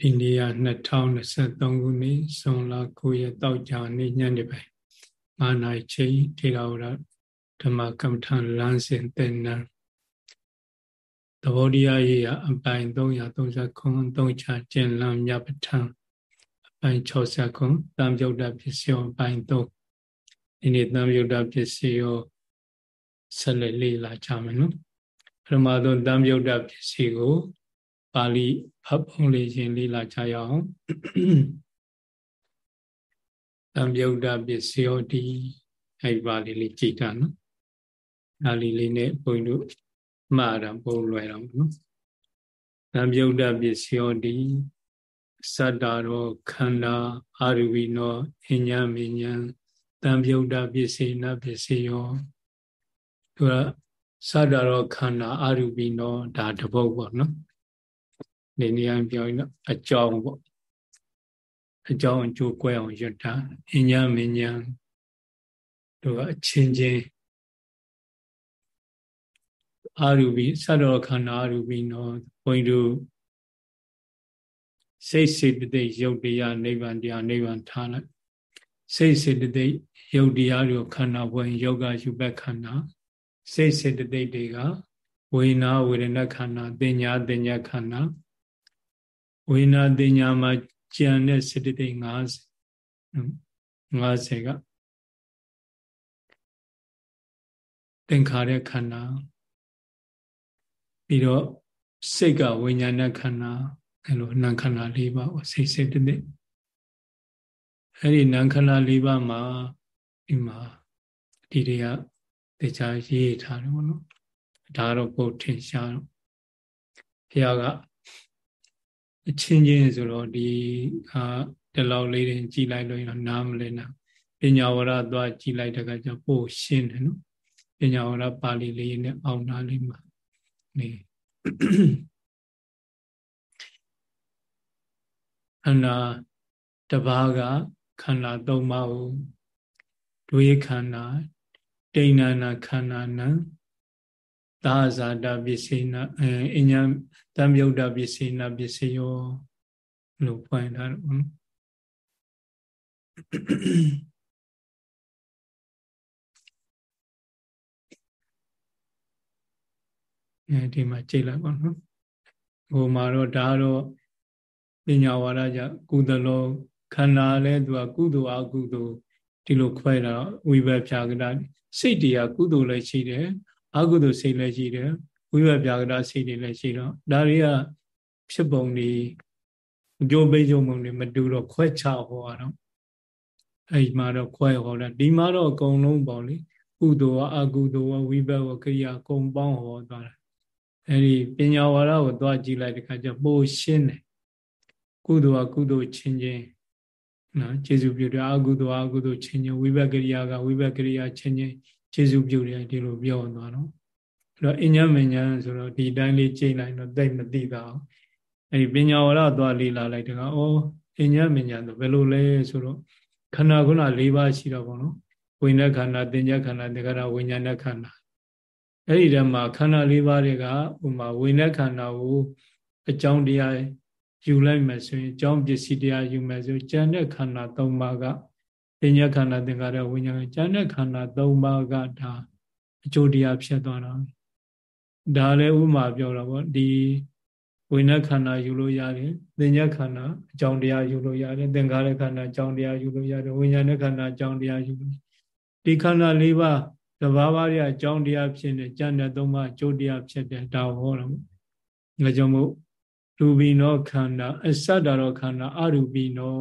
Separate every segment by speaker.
Speaker 1: အိန္ဒိယ2023ခုနှစ်ဇွန်လ9ရက်တောက်ကြနေ့ညနေပိုင်း9နာရီချိန်ထေရဝါဒဓမ္မကမ္မထန်လမ်းစဉ်သင်္นานသဘောတရားရေးအပိုင်း339သုံးချကျင်လံမြပဋ္ဌာန်အပိုင်း60ခုတံပြုတ်တပစ္စယောအပိုင်း3ဒီနေ့တံပြုတ်တပစ္စယောဆက်လက်လေ့လာကြမယ်နော်ပထမဆုံးတံပြုတ်တပစ္စည်းကို ပါဠိဖတ်ပုံလေးရှင်လေ့လာကြရအောင်တံပြုတ်တပစ္စယောတိအဲ့ပါဠိလေးကြည်တာနော်ဒါလေးလေးနဲ့ဘုန်းကြီးတို့မှားတာပုံလွယ်တော့နော်တံပြုတ်တပစ္စယောတိစတ္တာရောခန္ဓာအာရဝိနောအညာမညာတံပြုတ်တပစ္စေနပစ္စယောသူကစတ္တာရောခန္ဓာအာရဝိနောဒါတပုတ်ပေါ့နော် နေနေရပြောရင်တော့အကြောင်းပေါ့အကြောင်းအကျိုးကွဲအောင်ရွတ်တာအညာမညာတို့ကအချင်းချင်းအာရူပိသတ္တရခန္ဓာအာရူပိနောဘုန်းကြီးတို့စိတ်စေတသိက်ယုတ်တရားနိဗ္ဗာန်တရားနိဗ္ဗာန်ထားလိုက်စိတ်စေတသိက်ယုတ်တရားတို့ခန္ဓာဘဝင်ယောဂယူဘက်ခန္ဓာစိတ်စေတသိက်တွေကဝေနာဝေဒနာခန္ဓာတင်ညာတင်ညာခန္ဓာ ဝိညာတင်ညာမှာကြံတဲ့စေတသိက်50 50ကသင်္ခါရခန္ဓာပြီးတော့စိတ်ကဝိညာဏခန္ဓာအဲလိုနာခန္ဓာ၄ပါးပေါ့စိတ်စေတသိက်အဲ့ဒီနာခန္ဓာ၄ပါးမှာဒီမှာဒီတွေကတရားရေးထားတယ်ပေါ့နော်ဒါတော့ပုတ်ထင်ရှားတော့ဘုရားက အချင်းချင်းဆိုတော့ဒီဟာဒီလောက်လေးတင်ကြည်လိုက်လို့ရနားမလဲနာပညာဝရသွားကြည်လိုက်တဲ့ကကြောင့်ပို့ရှင်းတယ်နော်ပညာဝရပါဠိလေးနဲ့အောင်နာလေးမှာနေခန္ဓာတပါးကခန္ဓာ၃ပါးကိုဒွေခန္ဓာဒိဋ္ဌာနာခန္ဓာနံ သာဇာတပစ္စေနအဉ္ညာတံမြုဒ္ဒပစ္စေနပစ္စယောလို့ဖွင့်ထားတယ်ဘုရားအဲဒီမှာကြိတ်လိုက်ပါနော်ဟိုမှာတော့ဒါတော့ပညာဝါဒကြကုသလောခန္ဓာလဲသူကကုသိုလ်အကုသိုလ်ဒီလိုခွဲတာဝိဘဖြာကတာစိတ်တရားကုသိုလ်လည်းရှိတယ် အကုသိုလ်စိတ်လည်းရှိတယ်ဝိဘပြာကတာစိတ်တွေလည်းရှိတော့ဒါတွေကဖြစ်ပုံတွေအကျိုးပေးကြုံပုံတွေမတူတော့ခွဲခြားဟောရတော့အဲ့ဒီမှာတော့ခွဲဟောတာဒီမှာတော့အကုန်လုံးပေါ့လေကုသိုလ်ဝအကုသိုလ်ဝဝိဘဝကိရိယာအကုန်ပေါင်းဟောသွားတာအဲ့ဒီပညာဝါဒကိုသွားကြည့်လိုက်တဲ့ခါကျပိုရှင်းတယ်ကုသိုလ်ဝကုသိုလ်ချင်းချင်းနော်ကျေစုပြုတယ်အကုသိုလ်အကုသိုလ်ချင်းချင်းဝိဘကိရိယာကဝိဘကိရိယာချင်းချင်း ကျေစုပြုတယ်ဒီလိုပြောသွားတော့အဲ့တော့အញ្ញမញ្ញဆိုတော့ဒီတိုင်းလေးကြိတ်လိုက်တော့သိမသိတာအဲ့ဒီပညာဝရသွားလေးလာလိုက်တကဩအញ្ញမញ្ញဆိုဘယ်လိုလဲဆိုတော့ခန္ဓာခုန၄ပါးရှိတော့ဗောနော်ဝိညာဉ်ခန္ဓာသင်္ကြခန္ဓာတေခန္ဓာဝိညာဉ်ခန္ဓာအဲ့ဒီတည်းမှာခန္ဓာ၄ပါးတွေကဥမာဝိညာဉ်ခန္ဓာကိုအကြောင်းတရားယူလိုက်မယ်ဆိုရင်အကြောင်းပစ္စည်းတရားယူမယ်ဆိုကျန်တဲ့ခန္ဓာ၃ပါးက ပညာခန္ဓာသင်္ခါရဝိညာဉ်ကျန်တဲ့ခန္ဓာ၃ပါးကဒါအကျိုးတရားဖြစ်သွားတာဒါလည်းဥမာပြောတာပေါ့ဒီဝိညာဉ်ခန္ဓာယူလို့ရတယ်သင်္ညခန္ဓာအကြောင်းတရားယူလို့ရတယ်သင်္ခါရခန္ဓာအကြောင်းတရားယူလို့ရတယ်ဝိညာဉ်ခန္ဓာအကြောင်းတရားယူလို့ဒီခန္ဓာ၄ပါးတဘာဝရအကြောင်းတရားဖြစ်နေကျန်တဲ့သုံးပါးအကျိုးတရားဖြစ်တယ်ဒါဟောတော့ငါကြောင့်မို့ရူပိနောခန္ဓာအစတ္တရောခန္ဓာအရူပိနော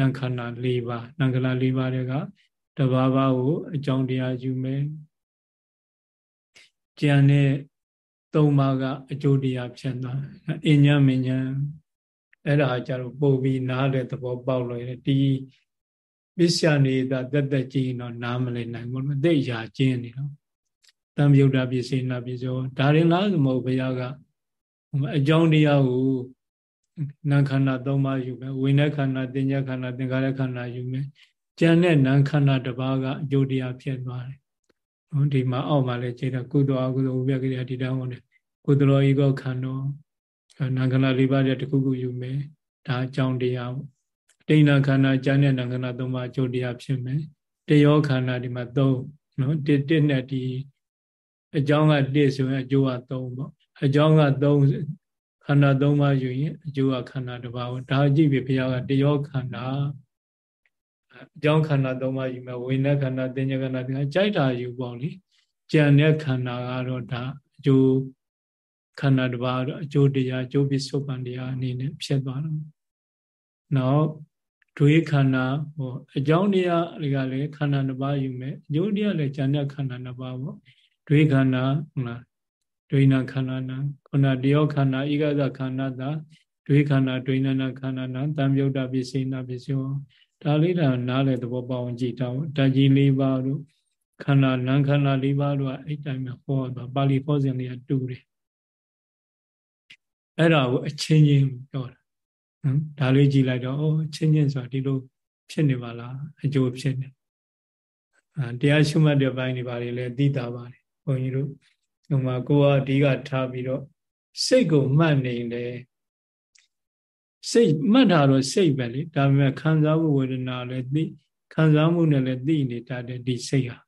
Speaker 1: နံခန္ဓာ၄ပါးနံခန္ဓာ၄ပါးတွေကတဘာဝကိုအကြောင်းတရားယူမယ်ကြံတဲ့သုံးပါးကအကျိုးတရားဖြစ်သွားအញ្ញမဉ္ဇဉ်အဲ့ဒါကြတော့ပို့ပြီးနားတဲ့သဘောပေါက်လို့ရတယ်ဒီပစ္စယနေတာတက်တက်ကြည့်တော့နားမလည်နိုင်ဘူးအသိရာကျင်းနေတော့တံမြုဒ္ဒပစ္စေနာပစ္စောဒါရင်လားမဟုတ်ဘုရားကအကြောင်းတရားကို နာခန္ဓာ၃ပါးယူမယ်ဝိညာဉ်ခန္ဓာတင်ညာခန္ဓာသင်္ခါရခန္ဓာယူမယ်ကျန်တဲ့နာခန္ဓာတစ်ပါးကအကျိုးတရားဖြစ်သွားတယ်နော်ဒီမှာအောက်မှာလည်းခြေတာကုသိုလ်အကုသိုလ်ဥပ္ပကိရိယာဒီတောင်းဝင်တယ်ကုသိုလ်ဤကောခန္ဓာနာခန္ဓာ၄ပါးတည်းတစ်ခုခုယူမယ်ဒါအကြောင်းတရားပေါ့တိဏ္ဍခန္ဓာကျမ်းတဲ့နာခန္ဓာ၃ပါးအကျိုးတရားဖြစ်မယ်တယောခန္ဓာဒီမှာ၃နော်တစ်တစ်နဲ့ဒီအကြောင်းကတစ်ဆိုရင်အကျိုးက၃ပေါ့အကြောင်းက၃ ခန္ဓာ၃ပါးယူရင်အကျိုးကခန္ဓာတစ်ပါးပေါ့ဒါကြည့်ပြီဘုရားကတယောခန္ဓာအကြောင်းခန္ဓာ၃ပါးယူမယ်ဝိညာဉ်ခန္ဓာသင်္ညခန္ဓာဒီကြိုက်တာယူပေါ့လေကြံတဲ့ခန္ဓာကတော့ဒါအကျိုးခန္ဓာတစ်ပါးတော့အကျိုးတရားအကျိုးပစ္စုပန်တရားအနေနဲ့ဖြစ်သွားတော့နောက်ဒွေခန္ဓာဟောအကြောင်းတရားတွေကလည်းခန္ဓာတစ်ပါးယူမယ်အကျိုးတရားလည်းဉာဏ်နဲ့ခန္ဓာတစ်ပါးပေါ့ဒွေခန္ဓာဟုတ်လား ဒွေနာခန္ဓာနာခန္ဓာတယောခန္ဓာဤကသခန္ဓာသာဒွေခန္ဓာဒွေနာနာခန္ဓာနာတံမြုတ်တပစ္စေနာပစ္စယောဒါလေးဒါနားလေသဘောပေါအောင်ကြည့်တော့ဓာကြီး၄ပါးတို့ခန္ဓာနာခန္ဓာ၄ပါးတို့ကအဲ့တိုင်းမှာဟောတော့ပါဠိဟောစဉ်လေးကတူတယ်အဲ့ဒါကိုအချင်းချင်းပြောတာနော်ဒါလေးကြည့်လိုက်တော့အော်အချင်းချင်းဆိုတာဒီလိုဖြစ်နေပါလားအကျိုးဖြစ်နေအာတရားရှုမှတ်တဲ့ဘိုင်းတွေပါလေသိတာပါတယ်ဘုန်းကြီးတို့ ဟိုမှာကိုကအဓိကထားပြီးတော့စိတ်ကိုမှတ်နေတယ်စိတ်မှတ်တာတော့စိတ်ပဲလေဒါပေမဲ့ခံစားမှုဝေဒနာလည်းသိခံစားမှုနဲ့လည်းသိနေတတ်တယ်ဒီစိတ်ဟာ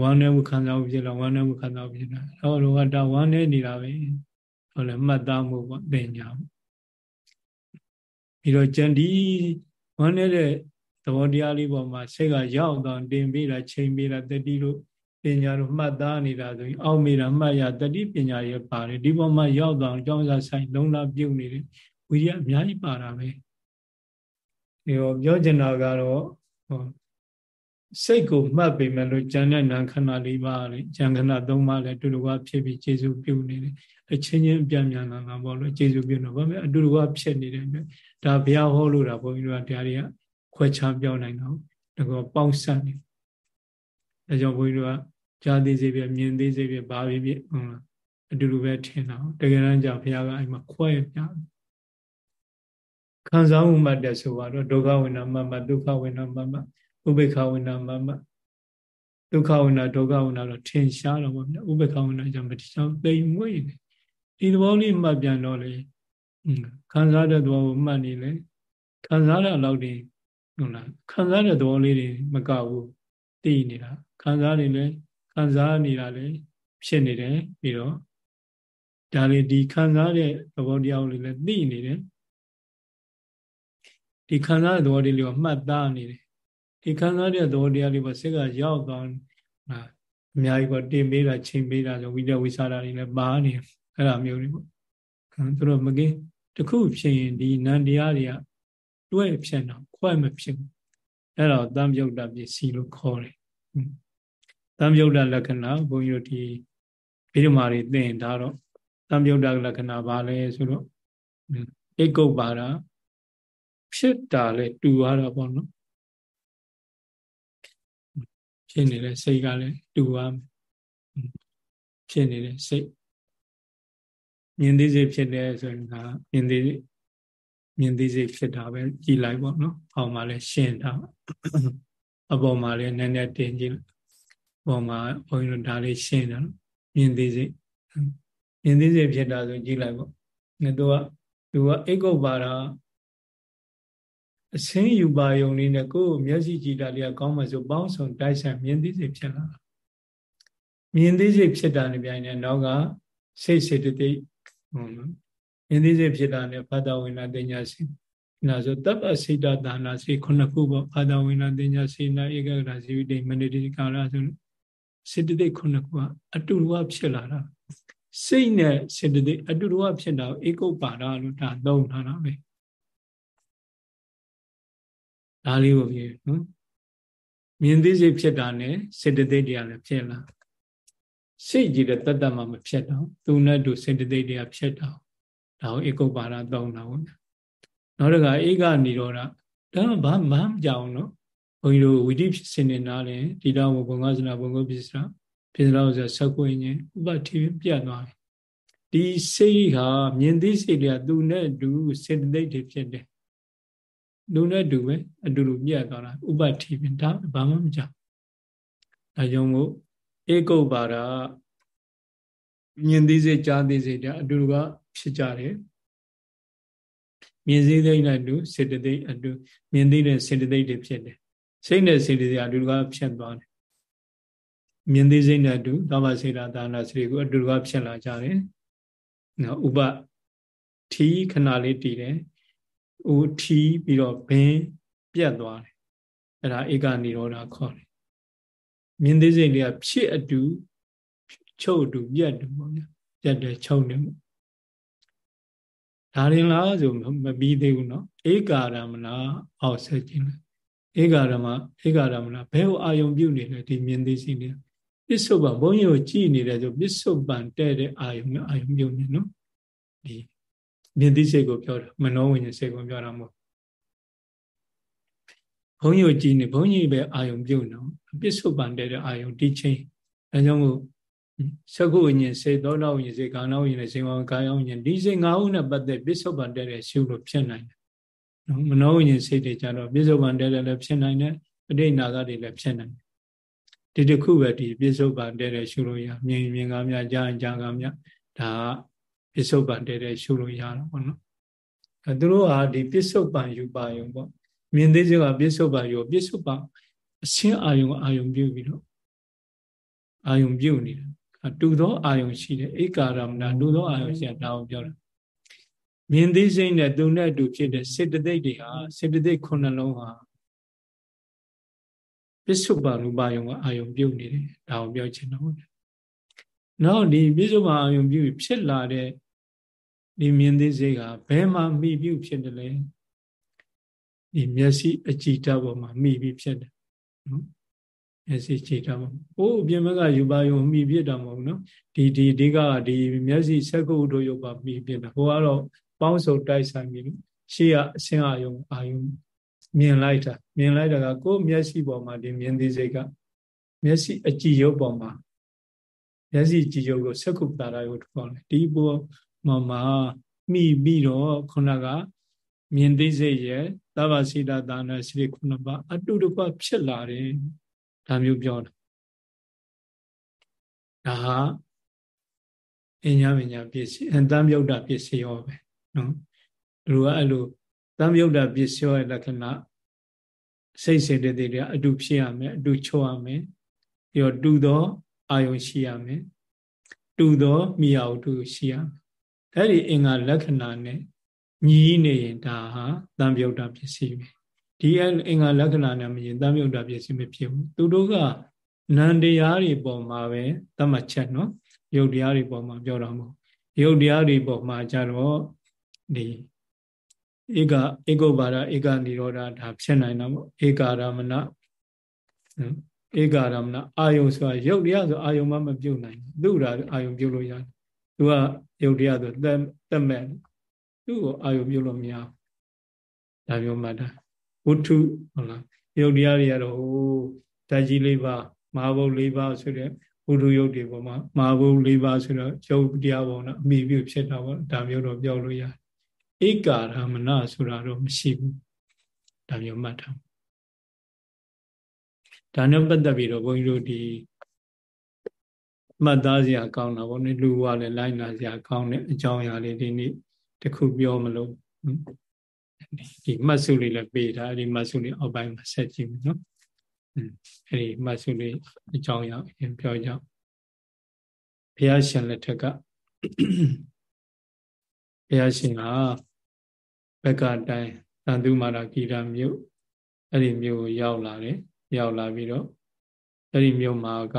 Speaker 1: ဝမ်းနေမှုခံစားမှုဖြစ်လာဝမ်းနေမှုခံစားမှုဖြစ်လာတော့တော့ကဒါဝမ်းနေနေတာပဲဟောလဲမှတ်သားမှုပေါ့ပညာပြီးတော့ကြံဒီဝမ်းနေတဲ့သဘောတရားလေးပေါ်မှာစိတ်ကရောက်တော့တင်ပြီးတာချိန်ပြီးတာတတိလို့ ပညာတို့မှတ်သားနေတာဆိုရင်အောက်မိတာမှတ်ရတတိပညာရပါတယ်ဒီပေါ်မှာရောက်တော့အကြောင်းစားဆိုင်လုံးလာပြုတ်နေတယ်ဝိရိယအများကြီးပါတာပဲဒီတော့ပြောချင်တာကတော့ဟောစိတ်ကိုမှတ်ပေမဲ့လို့ဉာဏ်နဲ့နာခဏလေးပါလေဉာဏ်ခဏသုံးပါလေအတူတူကဖြစ်ပြီးခြေစုပ်ပြုတ်နေတယ်အချင်းချင်းအပြန်ပြန်လာတာပေါ့လို့ခြေစုပ်ပြုတ်တော့ဘာမဲ့အတူတူကဖြစ်နေတယ်ဒါဘုရားဟောလို့တာဘုန်းကြီးတို့ကတရားတွေကခွဲခြားပြောနိုင်တော့ဒါကပေါင်းစပ်နေ အဲကြောင့်ဘုန်းကြီးတို့ကကြားသေးစေပြမြင်သေးစေပြဘာဖြစ်ဖြစ်ဟုတ်လားအတူတူပဲထင်တာတကယ်တမ်းကျဘုရားကအဲ့မှာခွဲပြခံစားမှုမှတ်တဲ့ဆိုတော့ဒုက္ခဝိနာမမဒုက္ခဝိနာမမဥပေက္ခဝိနာမမဒုက္ခဝိနာဒုက္ခဝိနာတော့ထင်ရှားတော့ဗောဗျာဥပေက္ခဝိနာကြောင့်မတိချောင်းသိမ်မွေ့နေဒီသဘောလေးမှတ်ပြန်တော့လေခံစားတဲ့သဘောကိုမှတ်နေလေခံစားတဲ့အလောက်တွေဟုတ်လားခံစားတဲ့သဘောလေးတွေမကဘူးသိနေတာ ခံစားနေလေခံစားနေတာလေဖြစ်နေတယ်ပြီးတော့ဒါလေဒီခံစားတဲ့သဘောတရားလေးလည်းသိနေတယ်ဒီခံစားတဲ့သဘောလေးကိုမှတ်သားနေတယ်ဒီခံစားတဲ့သဘောတရားလေးပေါ့စိတ်ကရောက်သွားတာအများကြီးပေါ့တင်ပေးတာချိန်ပေးတာဆိုဝိတဝိသရာတွေလည်းပါနေအဲ့လိုမျိုးတွေပေါ့သူတို့မကင်းတခုဖြစ်ရင်ဒီနန္တရားတွေကတွဲဖြစ်တော့ခွဲမဖြစ်ဘူးအဲ့တော့တံပြုတ်တာပစ္စည်းလို့ခေါ်တယ် တံပြုတ်တာလက္ခဏာဘုန်းကြီးတို့ဒီဗိဓမာတွေသင်ဒါတော့တံပြုတ်တာလက္ခဏာဘာလဲဆိုတော့ဧကုပ္ပါဒဖြစ်တာလဲတူရတာပေါ့နော်ဖြစ်နေတဲ့စိတ်ကလည်းတူရမယ်ဖြစ်နေတဲ့စိတ်မြင်သိစိတ်ဖြစ်တယ်ဆိုရင်ကမြင်သိမြင်သိစိတ်ဖြစ်တာပဲကြည်လိုက်ပေါ့နော်အောက်မှာလည်းရှင်းတာအပေါ်မှာလည်းနည်းနည်းတင်ကြည့် ပေါ်မှာဘုန်းကြီးတို့ဒါလေးရှင်းတယ်မြင်သိစိတ်မြင်သိစိတ်ဖြစ်တာဆိုကြည်လိုက်ပေါ့ငါတို့ကသူကအိတ်ကုတ်ပါတာအစင်းယူပါယုံလေးနဲ့ကိုယ်မျက်စိကြည့်တာလေးကကောင်းမှဆိုပေါင်းစုံတိုက်ဆိုင်မြင်သိစိတ်ဖြစ်လာတာမြင်သိစိတ်ဖြစ်တာနဲ့ပြိုင်နေတော့ကစိတ်စေတသိက်ဟုတ်နော်မြင်သိစိတ်ဖြစ်တာနဲ့ဘာသာဝိနာတင်ညာစိနာဆိုတပ်ပစိတဒါနာစိခုနှစ်ခုပေါ့ဘာသာဝိနာတင်ညာစိနာဧကဂရာဇီဝိတိမဏိတိကာလဆို စေတသိက်ခုနှစ်ခုကအတူတူဖြစ်လာတာစိတ်နဲ့စေတသိက်အတူတူဖြစ်တာဧကုပ္ပါဒလို့ဒါသုံးထားတာပဲဒါလေးကိုပြနော်မြင်သိစိတ်ဖြစ်တာနဲ့စေတသိက်တရားလည်းဖြစ်လာစိတ်ကြည့်တဲ့တတ္တမှမဖြစ်တော့သူနဲ့တူစေတသိက်တရားဖြစ်တော့ဒါကိုဧကုပ္ပါဒသုံးတာပေါ့နောက်တစ်ခါဧကနေတော့ဒါဘာမှမကြောင်နော်ဘု န်းကြီးတို့ဝိတိစင်နေတာလေဒီတော့ဘုံကစနာဘုံကပစ္စရာပစ္စရာဆိုဆက်ကွင်းချင်းဥပတိပြတ်သွားတယ်ဒီစိတ်ဟာမြင်သိစိတ်တွေကသူနဲ့တူစေတသိက်တွေဖြစ်တယ်လူနဲ့တူပဲအတူတူပြတ်သွားတာဥပတိပင်ဒါဘာမှမကြောက်ဒါကြောင့်မို့ဧကုပ္ပါဒမြင်သိစေကြားသိစေတဲ့အတူတူကဖြစ်ကြတယ်မြင်စည်းသိမ့်နဲ့အတူစေတသိက်အတူမြင်သိတဲ့စေတသိက်တွေဖြစ်တယ် စိတ်နဲ့စေတသိက်အတူတကဖြစ်သွားတယ်မြင်သိစိတ်နဲ့အတူသဘာစေတာဒါနာစိတ်ကိုအတူတကဖြစ်လာကြတယ်နော်ဥပထီခဏလေးတည်တယ်ဥထီပြီးတော့ဘင်းပြတ်သွားတယ်အဲ့ဒါဧကနိရောဓခေါ်တယ်မြင်သိစိတ်တွေကဖြစ်အတူချုပ်အတူပြတ်တူပေါ့ဗျာပြတ်တယ်ချုပ်တယ်ဒါရင်လားဆိုမပြီးသေးဘူးเนาะဧကာရမနာအောက်ဆက်ခြင်းလေ ဧကာရမဧကာရမနာဘယ်ကိုအာယုံပြုတ်နေလဲဒီမြင်သိစိတ်တွေပစ္စုပန်ဘုန်းကြီးကိုကြည်နေတယ်ဆိုပစ္စုပန်တဲ့တဲ့အာယုံနဲ့အာယုံပြုတ်နေနော်ဒီမြင်သိစိတ်ကိုပြောတာမနောဝိညာဉ်စိတ်ကိုပြောတာမဟုတ်ဘုန်းကြီးကိုကြည်နေဘုန်းကြီးပဲအာယုံပြုတ်နော်ပစ္စုပန်တဲ့တဲ့အာယုံဒီချင်းအဲကြောင့်မို့သကုဝိညာဉ်စေသောတာဝိညာဉ်စေကာဏဝိညာဉ်စေဝကာယဝိညာဉ်ဒီစိတ်၅ခုနဲ့ပတ်သက်ပစ္စုပန်တဲ့တဲ့ရှုလို့ဖြစ်နိုင်တယ် နော်မနောဝိညာဉ်စိတ်တွေကြတော့ပစ္စုပန်တဲ့တဲ့လည်းဖြစ်နိုင်တယ်ပဋိနာဂတွေလည်းဖြစ်နိုင်တယ်ဒီတစ်ခုပဲဒီပစ္စုပန်တဲ့တဲ့ရှုလို့ရမြင်မြင်ကားများကြားရင်ကြားကားများဒါပစ္စုပန်တဲ့တဲ့ရှုလို့ရတာပေါ့နော်အဲသူတို့ဟာဒီပစ္စုပန်ယူပါယုံပေါ့မြင်သေးစကပစ္စုပန်ယူပစ္စုပန်အရှင်းအာယုံအာယုံပြုပြီးတော့အာယုံပြုနေတယ်တူသောအာယုံရှိတယ်ဧကာရမဏတူသောအာယုံရှိတာဒါကိုပြောတာ မြင်သိစိတ်နဲ့သူနဲ့အတူဖြစ်တဲ့စေတသိက်တွေဟာစေတသိက်ခုနှလုံးဟာပစ္စုပန်ရူပယုံကအာယုံပြုတ်နေတယ်ဒါကိုပြောချင်တော့နောက်ဒီပစ္စုပန်အာယုံပြုဖြစ်လာတဲ့ဒီမြင်သိစိတ်ကဘယ်မှာမိပြုဖြစ်တယ်လဲဒီမျက်စိအကြည်ဓာတ်ပေါ်မှာမိပြီးဖြစ်တယ်နော်မျက်စိကြည်တာမဟုတ်။အိုးအပြင်ဘက်ကယူပါယုံမိပြစ်တာမဟုတ်နော်။ဒီဒီဒီကဒီမျက်စိစက္ကုတို့ရုပ်ပါမိပြစ်တာ။ဟိုကတော့ ပေါင်းစုံတိုက်ဆိုင်ပြီးလို့ရှေ့ကအစင်းအာယုံအာယုံမြင်လိုက်တာမြင်လိုက်တာကကိုယ်မျက်စိပေါ်မှာဒီမြင်သိစိတ်ကမျက်စိအကြည်ရုပ်ပေါ်မှာမျက်စိကြည်ရုပ်ကိုစက္ကုတာရယုတ်ခေါ်တယ်။ဒီပေါ်မှာမှာမိပြီးတော့ခုနကမြင်သိစိတ်ရဲ့သဗ္ဗစိတသာနာစိခုနပါအတုတကွဖြစ်လာတယ်။ဒါမျိုးပြောတာဒါဟာအညာမညာပစ္စည်းအတံမြုပ်တာပစ္စည်းရောပဲ နော်လူကအဲ့လိုတံမြုပ်တာပစ္စည်းရောရဲ့လက္ခဏာစိတ်စေတသိက်တွေအတူဖြစ်ရမယ်အတူချုပ်ရမယ်ပြီးတော့တူသောအာယုံရှိရမယ်တူသောမိယာဝတ္ထုရှိရမယ်အဲ့ဒီအင်္ဂါလက္ခဏာနဲ့ညီနေရင်ဒါဟာတံမြုပ်တာပစ္စည်းပဲဒီအင်္ဂါလက္ခဏာနဲ့မရင်တမ်းမြုပ်တာပြည့်စုံမဖြစ်ဘူးသူတို့ကနန္တရားတွေပေါ်မှာပဲသတ်မှတ်ချက်နော်ယုတ်တရားတွေပေါ်မှာပြောတာမဟုတ်ယုတ်တရားတွေပေါ်မှာကြတော့ ဒီဧကဧကုပါဒဧကនិရောဓဒါဖြစ်နိုင်တာပေါ့ဧကာရမဏဧကာရမဏအာယုံဆိုတာယုတ်တရားဆိုအာယုံမှမပြုတ်နိုင်သူ့ရာအာယုံပြုတ်လို့ရတယ်သူကယုတ်တရားဆိုတက်မဲ့သူ့ကိုအာယုံပြုတ်လို့မရဘူးဒါမျိုးမှတ်တာဝတ္ထုဟုတ်လားယုတ်တရားတွေကတော့ဟိုဓာတ်ကြီးလေးပါမဟာဘုတ်လေးပါဆိုတဲ့ဝတ္ထုယုတ်တွေပေါ်မှာမဟာဘုတ်လေးပါဆိုတော့ယုတ်တရားပေါ်တော့အမိပြုဖြစ်တာပေါ့ဒါမျိုးတော့ပြောလို့ရတယ် ဧကာရမဏဆိုတာတော့မရှိဘူးဒါမျိုးမှတ်ထားဒါနဲ့ပတ်သက်ပြီးတော့ဘုန်းကြီးတို့ဒီမှတ်သားစရာကောင်းတာပေါ့လေလူဝလည်းလိုက်နာစရာကောင်းတဲ့အကြောင်းအရာလေးဒီနေ့တခုပြောမလို့ဒီမှတ်စုလေးလည်းပေးတာအဲ့ဒီမှတ်စုလေးအောက်ပိုင်းမှာဆက်ကြည့်မယ်နော်အဲ့ဒီမှတ်စုလေးအကြောင်းအရာပြောကြအောင်ဘုရားရှင်လက်ထက်က ဘုရားရှင်ကဘက်ကတိုင်းတန်သူမာရဂီရာမြို့အဲ့ဒီမြို့ကိုရောက်လာတယ်ရောက်လာပြီးတော့အဲ့ဒီမြို့မှာက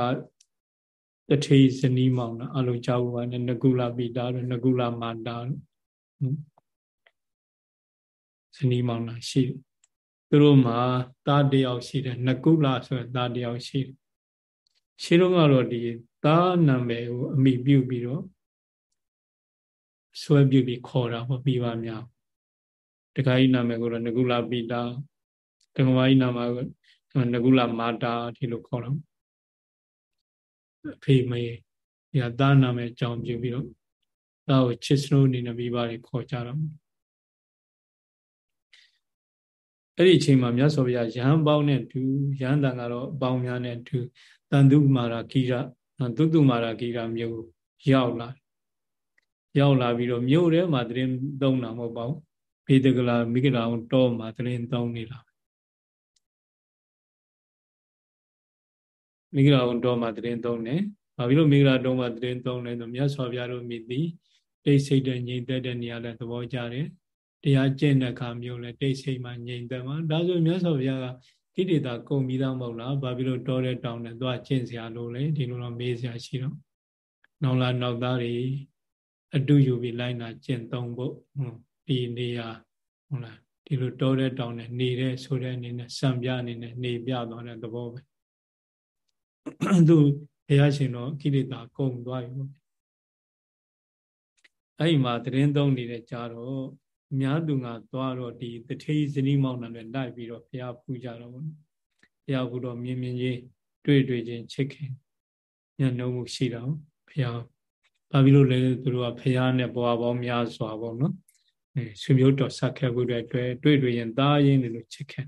Speaker 1: တထေဇနီးမောင်နာအလုံးကြောက်ပါနဲ့နကုလပိတာတို့နကုလမာတာတို့ဇနီးမောင်နှံရှိတယ်သူတို့မှာသားတယောက်ရှိတယ်နကုလဆိုတဲ့သားတယောက်ရှိတယ်ရှိတော့ကတော့ဒီသားနာမည်ကိုအမိပြုပြီးတော့ ဆွဲပြုပြီးခေါ်တာပေါ့ပြီးပါများတခါကြီးနာမည်ကိုတော့နကုလပိတာတကမာကြီးနာမည်ကိုနကုလမာတာဒီလိုခေါ်တော့အဖေမေရသားနာမည်အကြောင်းပြုပြီးတော့သားကိုချစ်စနိုးအနေနဲ့ပြီးပါတွေခေါ်ကြတော့အဲ့ဒီအချိန်မှာမြတ်စွာဘုရားယဟန်ပေါင်းနဲ့တူယဟန်တန်ကတော့အပေါင်းများနဲ့တူတန်တုမာရာဂိရသုတုမာရာဂိရမျိုးရောက်လာ ရောက်လာပြီးတော့မြို့ထဲမှာသတင်းသုံးတာမဟုတ်ပါဘူးဘေဒကလာမိဂရာအောင်တော့မှာသတင်းသုံးနေတာမိဂရာအောင်တော့မှာသတင်းသုံးတယ်ဘာဖြစ်လို့မိဂရာတော့မှာသတင်းသုံးလဲဆိုမြတ်စွာဘုရားတို့မြည်သည်တိတ်ဆိတ်တဲ့ငြိမ်သက်တဲ့နေရာလဲသဘောကျတယ်တရားကျင့်တဲ့အခါမျိုးလဲတိတ်ဆိတ်မှငြိမ်သက်မှာဒါဆိုမြတ်စွာဘုရားကကိဋ္တာကုံပြီးသားမဟုတ်လားဘာဖြစ်လို့တောတဲ့တောင်းနဲ့သွားကျင့်စရာလို့လဲဒီလိုတော့မေးစရာရှိတော့နောက်လာနောက်သားတွေ အတူယူပြီးလိုက်နာကျင့်သုံးဖို့ဒီနေရာဟုတ်လားဒီလိုတောတဲ့တောင်းနဲ့နေတဲ့ဆိုတဲ့အနေနဲ့စံပြအနေနဲ့နေပြသွားတဲ့သဘောပဲသူဘုရားရှင်တော့ကိဋ္တာကုံသွားပြီပေါ့အဲ့ဒီမှာသတင်းသုံးနေတဲ့ကြားတော့အများသူကသွားတော့ဒီတထေးဇနီးမောင်နှံနဲ့လိုက်ပြီးတော့ဘုရားပူကြတော့ဘုရားပူတော့မြင်မြင်ချင်းတွေ့တွေ့ချင်းချစ်ခင်ညနှုံးမှုရှိတော့ဘုရား ဘာဖြစ်လို့လဲသူတို့ကဘုရားနဲ့ဘဝပေါင်းများစွာပေါ့နော်အဲဆွေမျိုးတော်ဆက်ခဲ့ဖို့အတွက်တွေ့တွေ့တွေ့ရင်သားရင်းတွေလို့ချစ်ခင်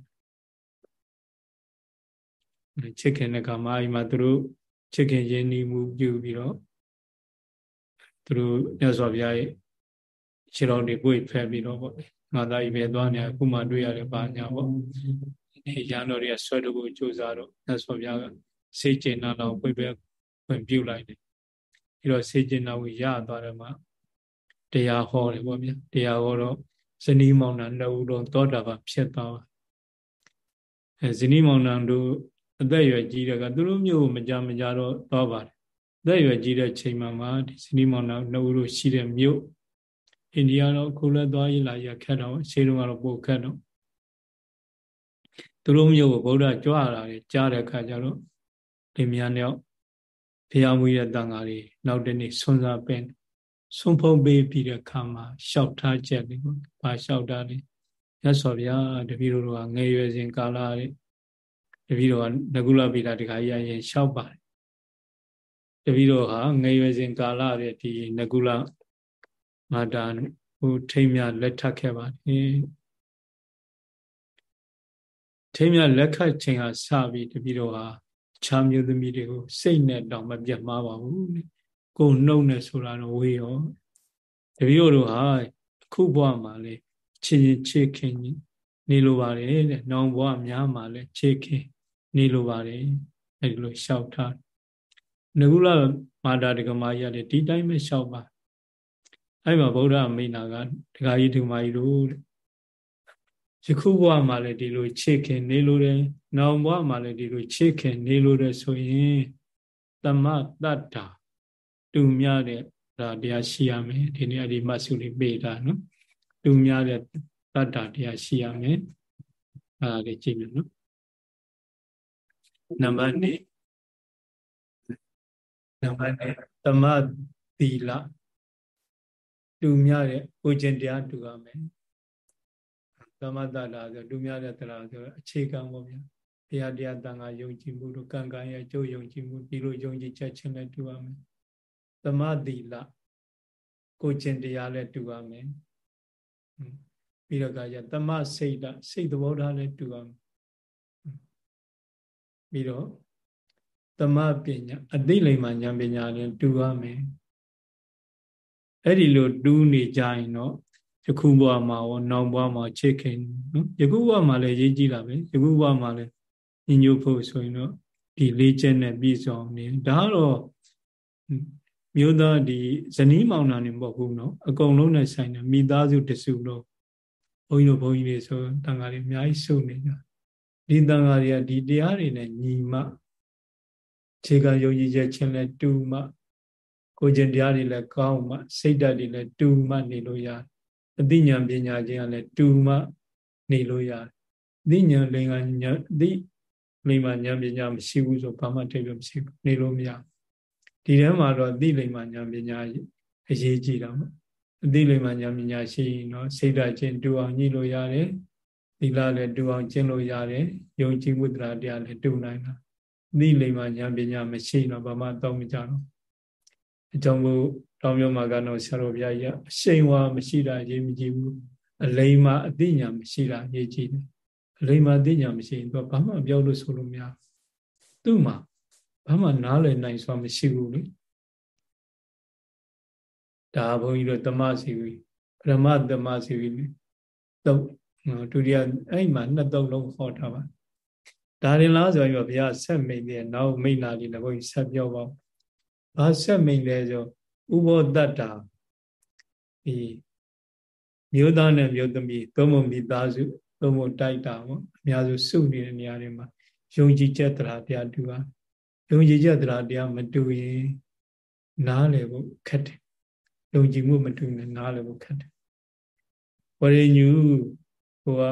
Speaker 1: ချစ်ခင်တဲ့ကမာကြီးမှာသူတို့ချစ်ခင်ရင်းနှီးမှုပြုပြီးတော့သူတို့မြတ်စွာဘုရားရဲ့ခြေတော်တွေပွေဖက်ပြီးတော့ပေါ့ငါသားကြီးပဲသွားနေအခုမှတွေ့ရတယ်ပါညာပေါ့ဒီရန်တော်တွေကဆွဲတကူကြိုးစားတော့မြတ်စွာဘုရားကစေကျင်နာတော်ပွေပဲဖွင့်ပြုလိုက်တယ် ပြီးတော့စေကျင်နာကိုရသွားတယ်မှာတရားဟောတယ်ပေါ့ဗျာတရားဟောတော့ဇနီးမောင်နှံနှစ်ဦးလုံးသောတာပန်ဖြစ်သွားအဲဇနီးမောင်နှံတို့အသက်အရွယ်ကြီးတဲ့ကသူတို့မျိုးမကြမကြတော့သွားပါတယ်အသက်အရွယ်ကြီးတဲ့ချိန်မှာမှဒီဇနီးမောင်နှံနှစ်ဦးတို့ရှိတဲ့မြို့အိန္ဒိယတော့ခုလည်းသွားရလာရခက်တော့ရှေးတုန်းကတော့ပိုခက်တော့သူတို့မျိုးကိုဗုဒ္ဓကြွလာတယ်ကြားတဲ့အခါကျတော့ဒီမြန် တော့ဖျားမှုရဲ့တန်ဃာတွေနောက်တနေ့ဆွမ်းစားပင်ဆွဖုံးပေးပြီးတဲ့ခါမှာလျှောက်ထားချက်တွေပေါ့။ဘာလျှောက်တာလဲ။ရသော်ဗျာတပည့်တို့ကငယ်ရွယ်စဉ်ကာလတွေတပည့်တို့ကငကုလပိတာတခါရရင်လျှောက်ပါတယ်။တပည့်တို့ဟာငယ်ရွယ်စဉ်ကာလတွေဒီငကုလမာတာဟိုထိမ့်မြလက်ထပ်ခဲ့ပါတယ်ထိမ့်မြလက်ခတ်ချိန်ဟာစပြီးတပည့်တော်ဟာ ခြားမျိုးသမီးတွေကိုစိတ်နဲ့တောင်မပြတ်မှားပါဘူးကိုနှုတ်နဲ့ဆိုတာတော့ဝေးရောတပည့်တော်ဟာအခုဘဝမှာလေချင်းချင်းချေခင်နေလိုပါတယ်တဲ့နောင်ဘဝများမှာလေချေခင်နေလိုပါတယ်အဲဒီလိုလျှောက်ထားငကုလမာတာဒကမာကြီးရတယ်ဒီတိုင်းပဲလျှောက်ပါအဲ့မှာဗုဒ္ဓမိန်နာကဒကာကြီးဒကမာကြီးတို့ယခုဘဝမှာလည်းဒီလိုချစ်ခင်နေလို့တယ် နောင်ဘဝမှာလည်းဒီလိုချစ်ခင်နေလို့တယ်ဆိုရင်သမတတ္တာတူမြတဲ့ဒါတရားရှိရမယ်ဒီနေ့အဒီမဆုလေးပေးတာနော်တူမြတဲ့တတ္တာတရားရှိရမယ်အဲ့ဒါလေးကြည့်မယ်နော်နံပါတ်2နံပါတ်2သမသီလတူမြတဲ့ကိုကျင်တရားတူရမယ်သမတ္တာဆိုတူမြတဲ့တရားဆိုအခြေခံပေါ့ဗျာ ဘုရားတရားတန်ခါယုံကြည်မှုတို့ကံကံရဲ့အကျိုးယုံကြည်မှုဒီလိုယုံကြည်ချက်ချင်းလည်းတူရမယ်သမတိလကိုကျင်တရားလည်းတူရမယ်ပြီးတော့ကရသမစိတ်စိတ်သဘောထားလည်းတူရမယ်ပြီးတော့သမပညာအသိလိမ္မာဉာဏ်ပညာလည်းတူရမယ်အဲ့ဒီလိုတူးနေကြရင်တော့ယခုဘဝမှာရောနောက်ဘဝမှာချစ်ခင်နော်ယခုဘဝမှာလည်းရေးကြည့်တာပဲယခုဘဝမှာလည်း ညညဖို့ဆိုရင်တော့ဒီလေးချက်နဲ့ပြည့်စုံနေဒါကတော့မျိုးသားဒီဇနီးမောင်နှံနေမဟုတ်ဘူးနော်အကုန်လုံးနဲ့ဆိုင်တယ်မိသားစုတစုလို့ဘုန်းကြီးတို့ဘုန်းကြီးတွေဆိုတန်ဃာတွေအများကြီးစုနေကြဒီတန်ဃာတွေကဒီတရားတွေနဲ့ညီမှခြေကယုံကြည်ချက်ချင်းလဲတူမှ ကိုကျင်တရားတွေလည်းကောင်းမှစိတ်ဓာတ်တွေလည်းတူမှနေလို့ရတယ်အသိဉာဏ်ပညာချင်းကလည်းတူမှနေလို့ရတယ်အသိဉာဏ်လင်္ကာဉာဏ်အသိလိ မ္မာဉာဏ်ပညာမရှိဘူးဆိုဘာမှထိပ်လို့မရှိဘူးနေလို့မရဒီထဲမှာတော့အသိလိမ္မာဉာဏ်ပညာအရေးကြီးတာပေါ့အသိလိမ္မာဉာဏ်ပညာရှိရင်တော့စိတ်ဓာတ်ချင်းတူအောင်ညှိလို့ရတယ်သီလလည်းတူအောင်ကျင့်လို့ရတယ်ယုံကြည်မှုတရားတရားလည်းတူနိုင်တာအသိလိမ္မာဉာဏ်ပညာမရှိတော့ဘာမှတော့မကြတော့အကြောင်းမို့တောင်းပြောမှာကတော့ဆရာတော်ဘုရားကြီးအရှိန်ဝါမရှိတာရေးမကြည့်ဘူးအလိမ္မာအသိဉာဏ်မရှိတာရေးကြည့်တယ် အလိမ္မာအသိဉာဏ်မရှိရင်သူကဘာမှပြောလို့ဆိုလို့မရသူ့မှာဘာမှနားလည်နိုင်စွာမရှိဘူးလေဒါဘုန်းကြီးတို့တမစီဝီပရမတမစီဝီသုံးဒုတိယအဲ့မှာနှစ်သုံးလုံးဟောထားပါဒါရင်လားဆိုရင်ဘုရားဆက်မိန်တယ်နောက်မိန်လာလေးလည်းဘုန်းကြီးဆက်ပြောပါဘာဆက်မိန်လဲဆိုဥဘောတတ္တာဒီမျိုးသားနဲ့မျိုးသမီးသုံးမမိသားစု သုံးမတိုက်တာပေါ့အများစုစုနေတဲ့နေရာတွေမှာယုံကြည်ချက်တရားတရားတူပါယုံကြည်ချက်တရားတရားမတူရင်နားလည်ဖို့ခက်တယ်ယုံကြည်မှုမတူရင်နားလည်ဖို့ခက်တယ်ဝရိညူဟိုက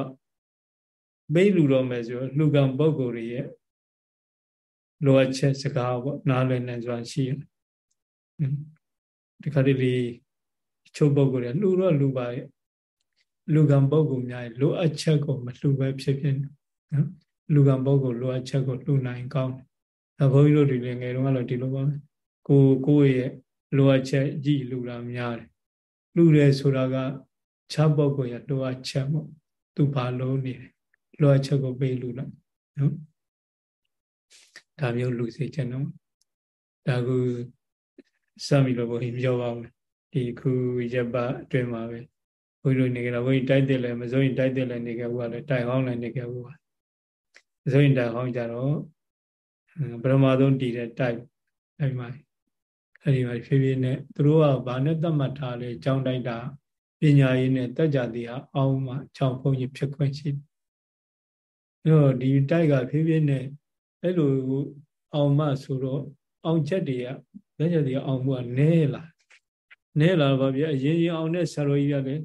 Speaker 1: မိတ်လူတော်မယ်ဆိုလှူကံပုဂ္ဂိုလ်တွေရဲ့လိုအပ်ချက်စကားပေါ့နားလည်နိုင်စွာရှိတယ်ဒီခါလေးချုပ်ပုဂ္ဂိုလ်တွေလှူတော့လှူပါရဲ့ လူကံပုဂ္ဂိုလ်များရဲ့လိုအပ်ချက်ကိုမလှူပဲဖြစ်ဖြစ်နော်လူကံပုဂ္ဂိုလ်လိုအပ်ချက်ကိုလှူနိုင်ကောင်းတယ်ဒါဘုန်းကြီးတို့ဒီလေငယ်တုန်းကတော့ဒီလိုပါပဲကိုကိုရဲ့လိုအပ်ချက်ကြည့်လူတာများတယ်လူတယ်ဆိုတာကခြားပုဂ္ဂိုလ်ရဲ့လိုအပ်ချက်ပေါ့သူဘာလုံးနေတယ်လိုအပ်ချက်ကိုပေးလူလိုက်နော်ဒါမျိုးလူစေချင်တော့ဒါကူစမ်းပြီးတော့ဘုန်းကြီးပြောပါဦးဒီခုရပ်ပါအတွင်းမှာပဲ ဘုန်းကြီးတို့နေကြတာဘုန်းကြီးတိုက်တယ်လည်းမစိုးရင်တိုက်တယ်လည်းနေခဲ့ဘူးကလည်းတိုက်ဟောင်းလည်းနေခဲ့ဘူးပါမစိုးရင်တိုက်ဟောင်းကြတော့ပရမသုံးတည်တဲ့တိုက်အဲ့မှာအဲ့ဒီမှာဖြည်းဖြည်းနဲ့သူတို့ကဘာနဲ့သတ်မှတ်ထားလဲကြောင်းတိုက်တာပညာရေးနဲ့တက်ကြသည်ဟာအောင်းမှကြောင်းဘုန်းကြီးဖြစ်ခွင့်ရှိတယ်အဲ့တော့ဒီတိုက်ကဖြည်းဖြည်းနဲ့အဲ့လိုအောင်မှဆိုတော့အောင်ချက်တွေကလက်ချက်တွေအောင်မှုကနဲလာနဲလာပါဗျာအရင်ရင်အောင်တဲ့ဆရာတော်ကြီးကလည်း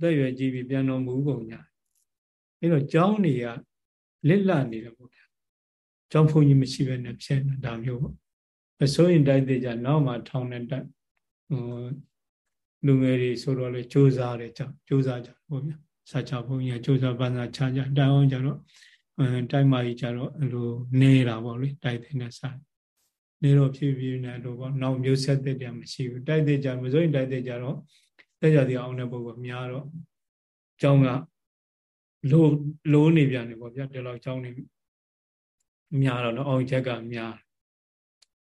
Speaker 1: တက်ရွယ်ကြည့်ပြီးပြန်တော်မူကုန်ညာအဲ့တော့ကျောင်းတွေကလစ်လနေတယ်ပေါ့ဗျာကျောင်းဘုန်းကြီးမရှိဘဲနဲ့ဖြစ်နေတာမျိုးပေါ့အစိုးရင်တိုက်သေးကြနောက်မှထောင်းတဲ့တိုက်ဟိုလူငယ်တွေဆိုတော့လေစူးစားတယ်ကြောင့်စူးစားကြပေါ့ဗျာစာချဘုန်းကြီးကစူးစားပန်းစားချကြတိုင်အောင်ကြတော့အဲတိုက်မာကြီးကြတော့အလိုနေတာပေါ့လေတိုက်တဲ့နဲ့စားနေတော့ဖြည်းဖြည်းနဲ့လို့ပေါ့နောက်မျိုးဆက်တဲ့တည်းမရှိဘူးတိုက်တဲ့ကြမစိုးရင်တိုက်တဲ့ကြတော့ တက်ကြတဲ့အောင်တဲ့ပုဂ္ဂိုလ်များတော့ကျောင်းကလိုလိုနေပြန်တယ်ပေါ့ဗျာဒီလောက်ကျောင်းနေများတော့နော်အောင်ချက်ကများ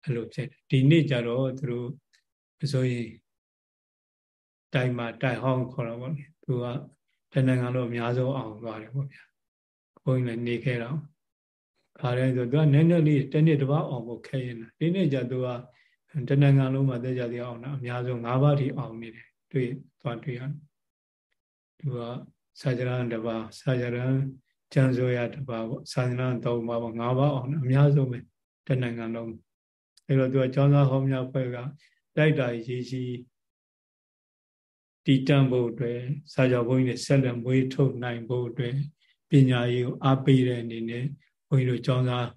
Speaker 1: အဲ့လိုဖြစ်တယ်ဒီနေ့ကြတော့သူတို့မစိုးရင်တိုင်မှာတိုင်ဟောင်းခေါ်တာပေါ့လေသူကတနင်္ဂနွေလို့အများဆုံးအောင်သွားတယ်ပေါ့ဗျာဘုန်းကြီးလည်းနေခဲ့တော့ခါရဲဆိုသူကနည်းနည်းလေးတစ်နှစ်တစ်ပတ်အောင်ဖို့ခဲရင်ဒီနေ့ကျသူကတနင်္ဂနွေလုံးမှာတက်ကြသေးအောင်တာအများဆုံး၅ပါးထိအောင်နေတယ် တွေ့သွားတွေ့ရတယ်သူကစာကြရန်တစ်ပါးစာကြရန်ကျန်ဆိုရတစ်ပါးပေါ့စာကြရန်၃ပါးပေါ့၅ပါးအောင်အများဆုံးပဲတနင်္ဂနွေလုံးအဲ့တော့သူကကျောင်းသားဟောင်းများဖွဲ့ကတိုက်တာရေးရှိတည်တံ့ဖို့အတွက်စာကြောဘုန်းကြီးတွေဆက်လက်မွေးထုတ်နိုင်ဖို့အတွက်ပညာရေးကိုအားပေးတဲ့အနေနဲ့ဘုန်းကြီးတို့ကျောင်းသား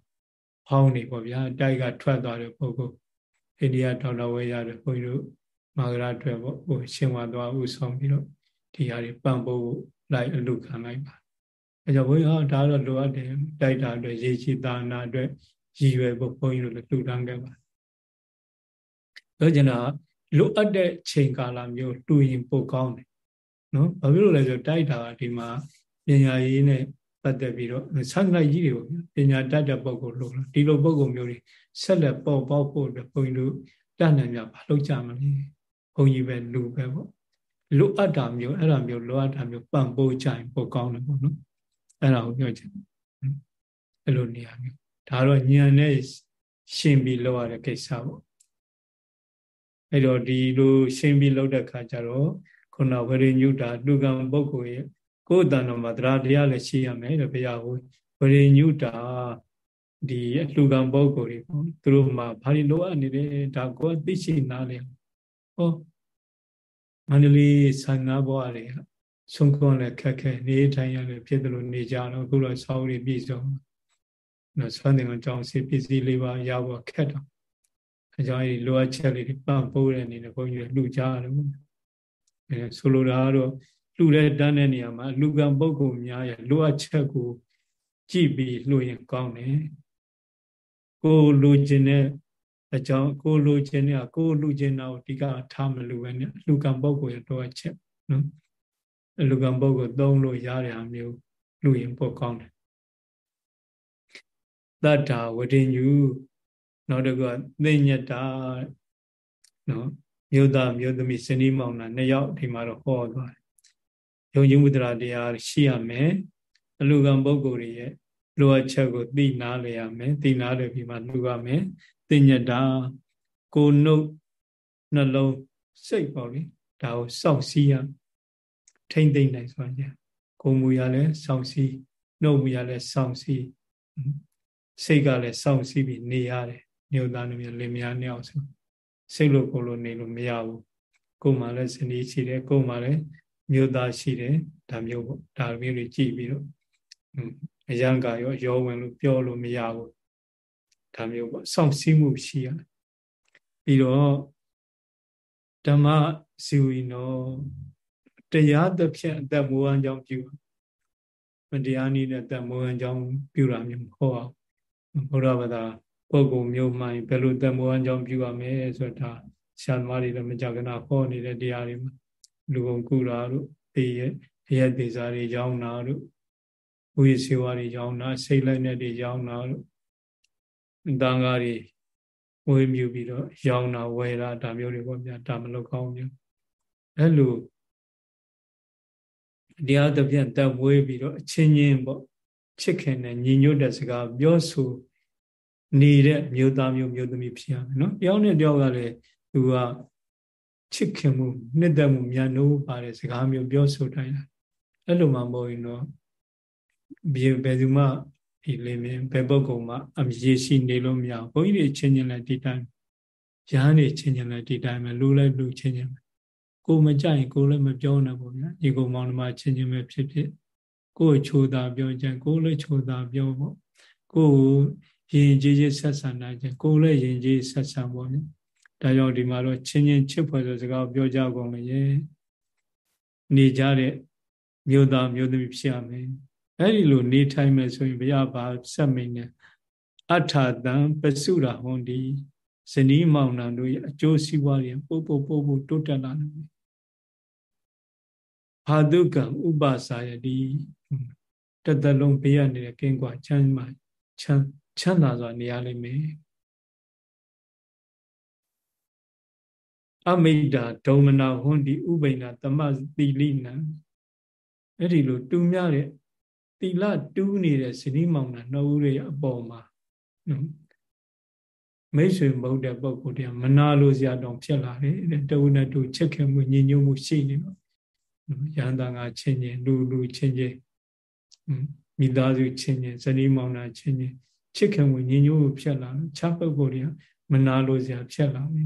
Speaker 1: ဟောင်းနေပေါ့ဗျာတိုက်ကထွက်သွားတဲ့ပုဂ္ဂိုလ်အိန္ဒိယဒေါက်တာဝဲရတဲ့ဘုန်းကြီးတို့ မာဂရအတွက်ပေါ့ဟိုရှင်ဝါသွားဥဆောင်ပြီးတော့ဒီဟာတွေပံ့ပိုးလိုက်အလူခံလိုက်ပါအဲကြောင့်ဘုန်းကြီးဟာဒါတော့လိုအပ်တယ်တိုက်တာအတွက်ရေချီသာနာအတွက်ရည်ရွယ်ဖို့ဘုန်းကြီးတို့လည်းလှူဒန်းခဲ့ပါပြောချင်တာလိုအပ်တဲ့ချိန်ကာလမျိုးတူရင်ပိုကောင်းတယ်နော်ဘာဖြစ်လို့လဲဆိုတိုက်တာဒီမှာပညာရေးနဲ့ပတ်သက်ပြီးတော့ဆန္ဒကြီးတွေကိုပညာတတ်တဲ့ပုံကိုလို့ဒီလိုပုံကိုမျိုးတွေဆက်လက်ပေါ်ပေါက်ဖို့အတွက်ဘုန်းကြီးတို့တတ်နိုင်ကြဘာလို့ကြမလဲဘု န်းကြီးပဲလူပဲပေါ့လိုအပ်တာမျိုးအဲ့ဒါမျိုးလိုအပ်တာမျိုးပံ့ပိုးကြရင်ပိုကောင်းတယ်ပေါ့နော်အဲ့ဒါကိုပြောချင်အဲ့လိုနေရာမျိုးဒါတော့ညံနဲ့ရှင်ပြီးလောက်ရတဲ့ကိစ္စပေါ့အဲ့တော့ဒီလိုရှင်းပြီးလောက်တဲ့ခါကျတော့ခုနဝရိညုတာလူကံပုဂ္ဂိုလ်ရဲ့ကိုယ်တဏ္ဍမှာတရားတရားလည်းရှိရမယ်တဲ့ဘုရားဟိုဝရိညုတာဒီလူကံပုဂ္ဂိုလ်တွေပေါ့သူတို့မှာဘာလို့လိုအပ်နေလဲဒါကိုသိရှိနားလဲဟော မန္တလေးဆိုင်ငါဘွားတွေဆုံးခွန်လည်းခက်ခဲနေထိုင်ရလည်းဖြစ်တယ်လို့နေကြတော့အခုတော့ဆောင်းရီပြည့်စုံနော်ဆွမ်းတယ်အကြောင်းစီပစ္စည်းလေးပါရဖို့ခက်တော့အကြောင်းကြီးလိုအပ်ချက်လေးတွေပံ့ပိုးတဲ့အနေနဲ့ဘုန်းကြီးလှူကြရတယ်ပေါ့အဲဆိုလိုတာကတော့လှူတဲ့တန်းတဲ့နေရာမှာလူကံပုဂ္ဂိုလ်များရဲ့လိုအပ်ချက်ကိုကြည့်ပြီးလှူရင်ကောင်းတယ်ကိုလိုချင်တဲ့ အကြောင်းကိုလိုချင်တဲ့ကိုလူချင်တာကိုဒီကထားမလို့ပဲနဲ့လူကံပုဂ္ဂိုလ်ရဲ့လိုအပ်ချက်နော်လူကံပုဂ္ဂိုလ်သုံးလို့ရတဲ့ဟာမျိုးလှူရင်ပိုကောင်းတယ်တတ္တာဝတိညုနောက်တစ်ခုကသိညတာနော်မြို့သားမြို့သမီးဇနီးမောင်နှံနှစ်ယောက်ဒီမှာတော့ဟောသွားတယ်။ယုံကြည်မှုတရားတရားရှိရမယ်။အလူကံပုဂ္ဂိုလ်တွေရဲ့လိုအပ်ချက်ကိုသိနာလေရမယ်။သိနာလေပြီးမှလူရမယ်။ သိညတာကိုနှုတ်နှလုံးစိတ်ပေါ့လေ။ဒါကိုစောင့်စည်းရထိမ့်သိမ့်နိုင်ဆိုကြ။ကိုမူရလဲစောင့်စည်းနှုတ်မူရလဲစောင့်စည်းစိတ်ကလည်းစောင့်စည်းပြီးနေရတယ်။မြို့သားမျိုးလင်မယားနှစ်ယောက်ဆိုစိတ်လို့ကိုလို့နေလို့မရဘူးကိုယ်မှလည်းဇနီးရှိတယ်ကိုယ်မှလည်းမြို့သားရှိတယ်ဒါမျိုးပေါ့ဒါမျိုးတွေကြည့်ပြီးတော့အရန်ကရောရောဝင်လို့ပြောလို့မရဘူး ဒါမျိုးပေါ့စောင့်စည်းမှုရှိရပြီးတော့ဓမ္မစီဝီနောတရားသဖြင့်အသက်မူဟန်ကြောင့်ပြုမတရားနည်းနဲ့အသက်မူဟန်ကြောင့်ပြုတာမျိုးမဟုတ်အောင်ဘုရားဘာသာပုဂ္ဂိုလ်မျိုးမှန်ဘယ်လိုတမောအကြောင်းပြုရမလဲဆိုတာဆရာသမားတွေလည်းမကြကနာဟောနေတဲ့တရားတွေမှာလူကုန်ကူတာတို့တေးရဲ့ရဲ့ဒေစာတွေကြောင်းတာတို့ဘုရားစေဝါတွေကြောင်းတာစိတ်လိုက်နဲ့တွေကြောင်းတာတို့ တန်ဃာတွေဝေမြူပြီးတော့ရောင်းတာဝယ်တာဒါမျိုးတွေပေါ့ဗျာဒါမလုပ်ကောင်းဘူးအဲ့လိုတရားသဖြင့်တက်ဝေးပြီးတော့အချင်းချင်းပေါ့ချစ်ခင်တဲ့ညီညွတ်တဲ့စကားပြောဆိုနေတဲ့မျိုးသားမျိုးမျိုးသမီးဖြစ်ရမယ်နော်တယောက်နဲ့တယောက်ကလည်းသူကချစ်ခင်မှုနှစ်သက်မှုမြန်နိုးပါတဲ့စကားမျိုးပြောဆိုတိုင်းတာအဲ့လိုမှမဟုတ်ရင်တော့ဘယ်ဘယ်သူမှ ဒီလေမြင်ဘယ်ပုဂ္ဂိုလ်မှအမြည်ရှိနေလို့မရဘူးဘုန်းကြီးတွေချင်းချင်းလည်းဒီတိုင်းရဟန်းတွေချင်းချင်းလည်းဒီတိုင်းပဲလူလည်းလူချင်းချင်းပဲကိုမကြိုက်ကိုလည်းမပြောနဲ့ပေါ့ဗျာဒီကောင်မောင်နှမချင်းချင်းပဲဖြစ်ဖြစ်ကိုယ်ချိုတာပြောကြကိုလည်းချိုတာပြောပေါ့ကိုယ်ရင်ကြီးကြီးဆက်ဆံနိုင်ခြင်းကိုယ်လည်းရင်ကြီးဆက်ဆံပေါ့နော်ဒါကြောင့်ဒီမှာတော့ချင်းချင်းချစ်ဖွယ်ဆိုစကားပြောကြကုန်လေနေကြတဲ့မြို့သားမြို့သမီးဖြစ်ရမယ် အဲ့ဒီလိုနေထိုင်မယ်ဆိုရင်ဘုရားဘာဆက်မိန်နဲ့အထာတံပစုရာဟွန်ဒီဇနီးမောင်နှံတို့ရဲ့အကျိုးစီးပွားတွေပို့ပို့ပို့ပို့တိုးတက်လာတယ်ဘာဒုကံဥပစာယတိတသက်လုံးဘေးရနေတဲ့ကင်းကွာချမ်းမှချမ်းချမ်းသာစွာနေရလိမ့်မယ်အမိတာဒုံမနာဟွန်ဒီဥပိဏသမတိလိနံအဲ့ဒီလိုတူမြတဲ့ တိလတူးနေတဲ့ဇနီးမောင်နှံနှစ်ဦးရဲ့အပေါ်မှာနော်မိတ်ဆွေမဟုတ်တဲ့ပုံကိုယ်တည်းမနာလို့စရာတောင်ဖြစ်လာတယ်တဲ့တဝုနဲ့တူချစ်ခင်မှုညီညွတ်မှုရှိနေတော့ရဟန္တာငါချင်းချင်းလူလူချင်းချင်းမိသားစုချင်းချင်းဇနီးမောင်နှံချင်းချင်းချစ်ခင်ဝင်ညီညွတ်မှုဖြစ်လာခြားပုဂ္ဂိုလ်တွေကမနာလို့စရာဖြစ်လာပြီ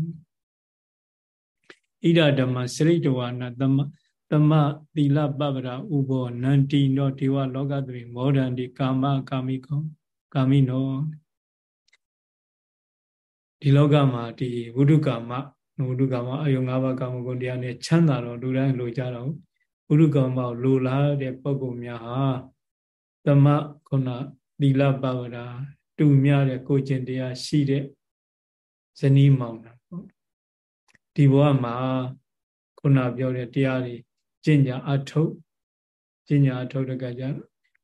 Speaker 1: ဣဒဓမ္မစရိတဝါနာသမ သမသီလပပရာဥဘောနန္တိနောဒေဝလောကတိမောဒန္တိကာမကာမိကောကာမိနောဒီလောကမှာဒီဝိတုကာမဝိတုကာမအယုံ၅ပါးကာမဂုဏ်တရားနဲ့ချမ်းသာတော့လူတိုင်းလိုကြတော့ဝိတုကာမကိုလိုလားတဲ့ပုဂ္ဂိုလ်များဟာသမခုနသီလပဝရာတူမြတဲ့ကိုကျင်တရားရှိတဲ့ဇနီးမောင်တာပေါ့ဒီဘဝမှာခုနပြောတဲ့တရားတွေ ကျင့်ကြအထုတ်ကျင့်ကြအထုတ်တဲ့ကကြ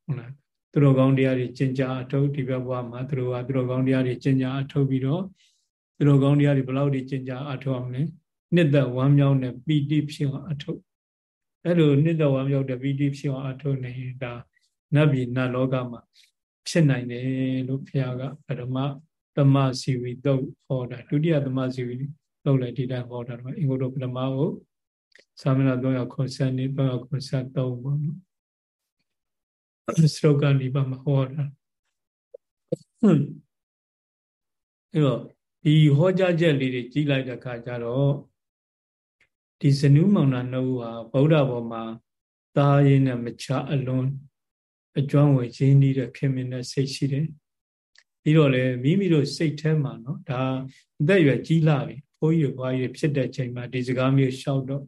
Speaker 1: ဟုတ်လားသူတော်ကောင်းတရားတွေကျင့်ကြအထုတ်ဒီဘဝမှာသူတို့ကသူတော်ကောင်းတရားတွေကျင့်ကြအထုတ်ပြီးတော့သူတော်ကောင်းတရားတွေဘယ်လောက်ဒီကျင့်ကြအထုတ်အောင်လဲနှစ်သက်ဝမ်းမြောက်တဲ့ပီတိဖြစ်အောင်အထုတ်အဲ့လိုနှစ်သက်ဝမ်းမြောက်တဲ့ပီတိဖြစ်အောင်အထုတ်နေဒါနတ်ပြည်နတ်လောကမှာဖြစ်နိုင်တယ်လို့ဘုရားကပထမသမစီဝီတုတ်ဟောတာဒုတိယသမစီဝီတုတ်လည်းဒီတိုင်းဟောတာတော့အင်္ဂုတ္တပထမကို သာမဏေ390နေ393ပေါ့နော်စရုပ်ကနေပါမဟောတာအဲ့တော့ဒီဟောကြားချက်လေးတွေကြီးလိုက်တဲ့အခါကျတော့ဒီဇနုမောင်နာနှုတ်ဟာဗုဒ္ဓဘောမှာသာရင်းနဲ့မချအလွန်အကျွမ်းဝင်ရင်းနှီးတဲ့ခင်မင်းတဲ့စိတ်ရှိတယ်ပြီးတော့လေမိမိတို့စိတ်ထဲမှာနော်ဒါအသက်အရွယ်ကြီးလာပြီဘိုးကြီးဘွားကြီးဖြစ်တဲ့ချိန်မှာဒီစကားမျိုးရှောက်တော့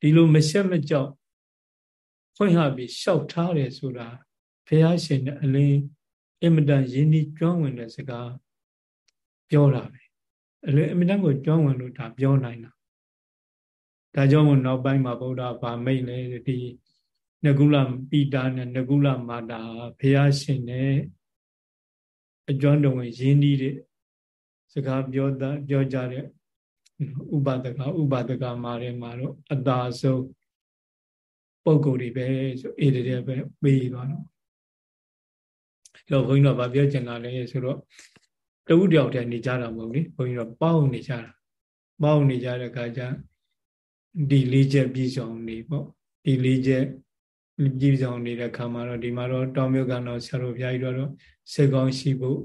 Speaker 1: ဒီလိုမရှက်မကြောက်ဖွင့်ဟပြီးရှောက်ထားတယ်ဆိုတာဘုရားရှင်နဲ့အလင်းအင်မတန်ရင်းနှီးကျွမ်းဝင်တဲ့စကားပြောတာပဲအလင်းအင်မတန်ကိုကျွမ်းဝင်လို့ဒါပြောနိုင်တာဒါကြောင့်မို့နောက်ပိုင်းမှာဗုဒ္ဓဗာမိတ်လေဒီနကုလပိတာနဲ့နကုလမာတာဘုရားရှင်နဲ့အကျွမ်းတော်ဝင်ရင်းနှီးတဲ့စကားပြောတာပြောကြတဲ့ ဥပဒကဥပဒကမာရဲမှာတော့အတာဆုံးပုံကိုယ်တွေပဲဆိုအေးတဲ့ပဲပေးသွားတော့တော့ဘုန်းကြီးတို့ဗာပြောချင်တာလဲဆိုတော့တဝုတယောက်တည်းနေကြတာမဟုတ်လေဘုန်းကြီးတို့ပေါင်းနေကြတာပေါင်းနေကြတဲ့အခါကျဒီလေးချက်ပြည်ဆောင်နေပေါ့ဒီလေးချက်ပြည်ဆောင်နေတဲ့ခါမှာတော့ဒီမှာတော့တောင်မြုပ်ကတော့ဆရာတော်ဘုရားကြီးတော့စိတ်ကောင်းရှိဖို့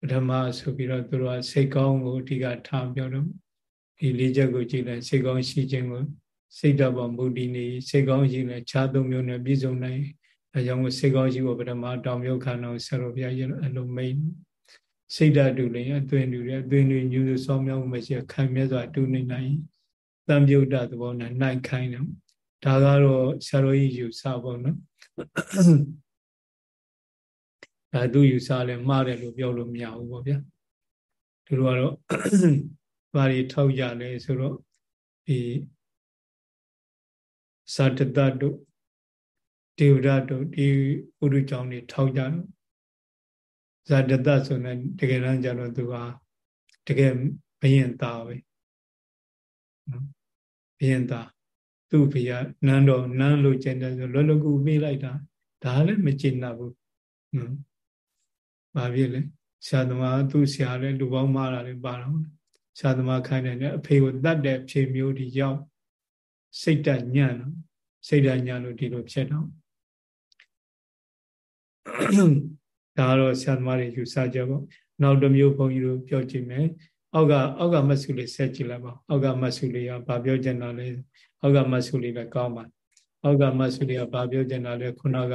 Speaker 1: ပထမဆိုပြီးတော့သူတို့ကစိတ်ကောင်းကိုအဓိကထားပြောတော့ ဒီလေးချက်ကိုကြည့်လိုက်စိတ်ကောင်းရှိခြင်းကိုစိတ်ဓာတ်ပေါ်မူတည်နေစိတ်ကောင်းရှိလဲခြားသုံးမျိုးနဲ့ပြည့်စုံနိုင်အဲကြောင့်စိတ်ကောင်းရှိဖို့ပထမတောင်မြုပ်ခန္ဓာကိုဆရာတော်ဘုရားကြီးအလိုမိတ်စိတ်ဓာတ်တူလျင်အသွင်တူတယ်အသွင်တွေညူစုဆောင်းမြောင်းမှုမရှိခိုင်မြဲစွာတူနေနိုင်တံပြုတ်တသဘောနဲ့နိုင်ခိုင်းတယ်ဒါကတော့ဆရာတော်ကြီးယူဆပေါ့နော်ဒါသူယူဆလဲမှားတယ်လို့ပြောလို့မရဘူးပေါ့ဗျာသူတို့ကတော့ ဘာတွေထောက်ကြလဲဆိုတော့ဒီဇာတတတို့ဒေဝရတို့ဒီဥရုကြောင့်တွေထောက်ကြတော့ဇာတတဆိုတဲ့တကယ်တမ်းကျတော့သူဟာတကယ်ဘယင်သားပဲနော်ဘယင်သားသူ့ဖေကနန်းတော်နန်းလို့ကျင်တယ်ဆိုလွယ်လွယ်ကူပေးလိုက်တာဒါလည်းမကျင်တော့ဘူးနော်ဘာဖြစ်လဲဆရာသမားသူ့ဆရာလည်းလူပေါင်းမာတာလည်းပါတော့ ဆရာသမားခိုင်းတယ်နဲ့အဖေကိုတတ်တဲ့ဖြေမျိုးဒီရောက်စိတ်တညံ့တော့စိတ်တညံ့လို့ဒီလိုဖြစ်တော့ဒါကတော့ဆရာသမားတွေယူဆကြပေါ့နောက်တစ်မျိုးဘုန်းကြီးတို့ပြောကြည့်မယ်အောက်ကအောက်ကမဆုလေးဆက်ကြည့်လိုက်ပါအောက်ကမဆုလေးကဘာပြောချင်တာလဲအောက်ကမဆုလေးလည်းကောင်းပါအောက်ကမဆုလေးကဘာပြောချင်တာလဲခုနက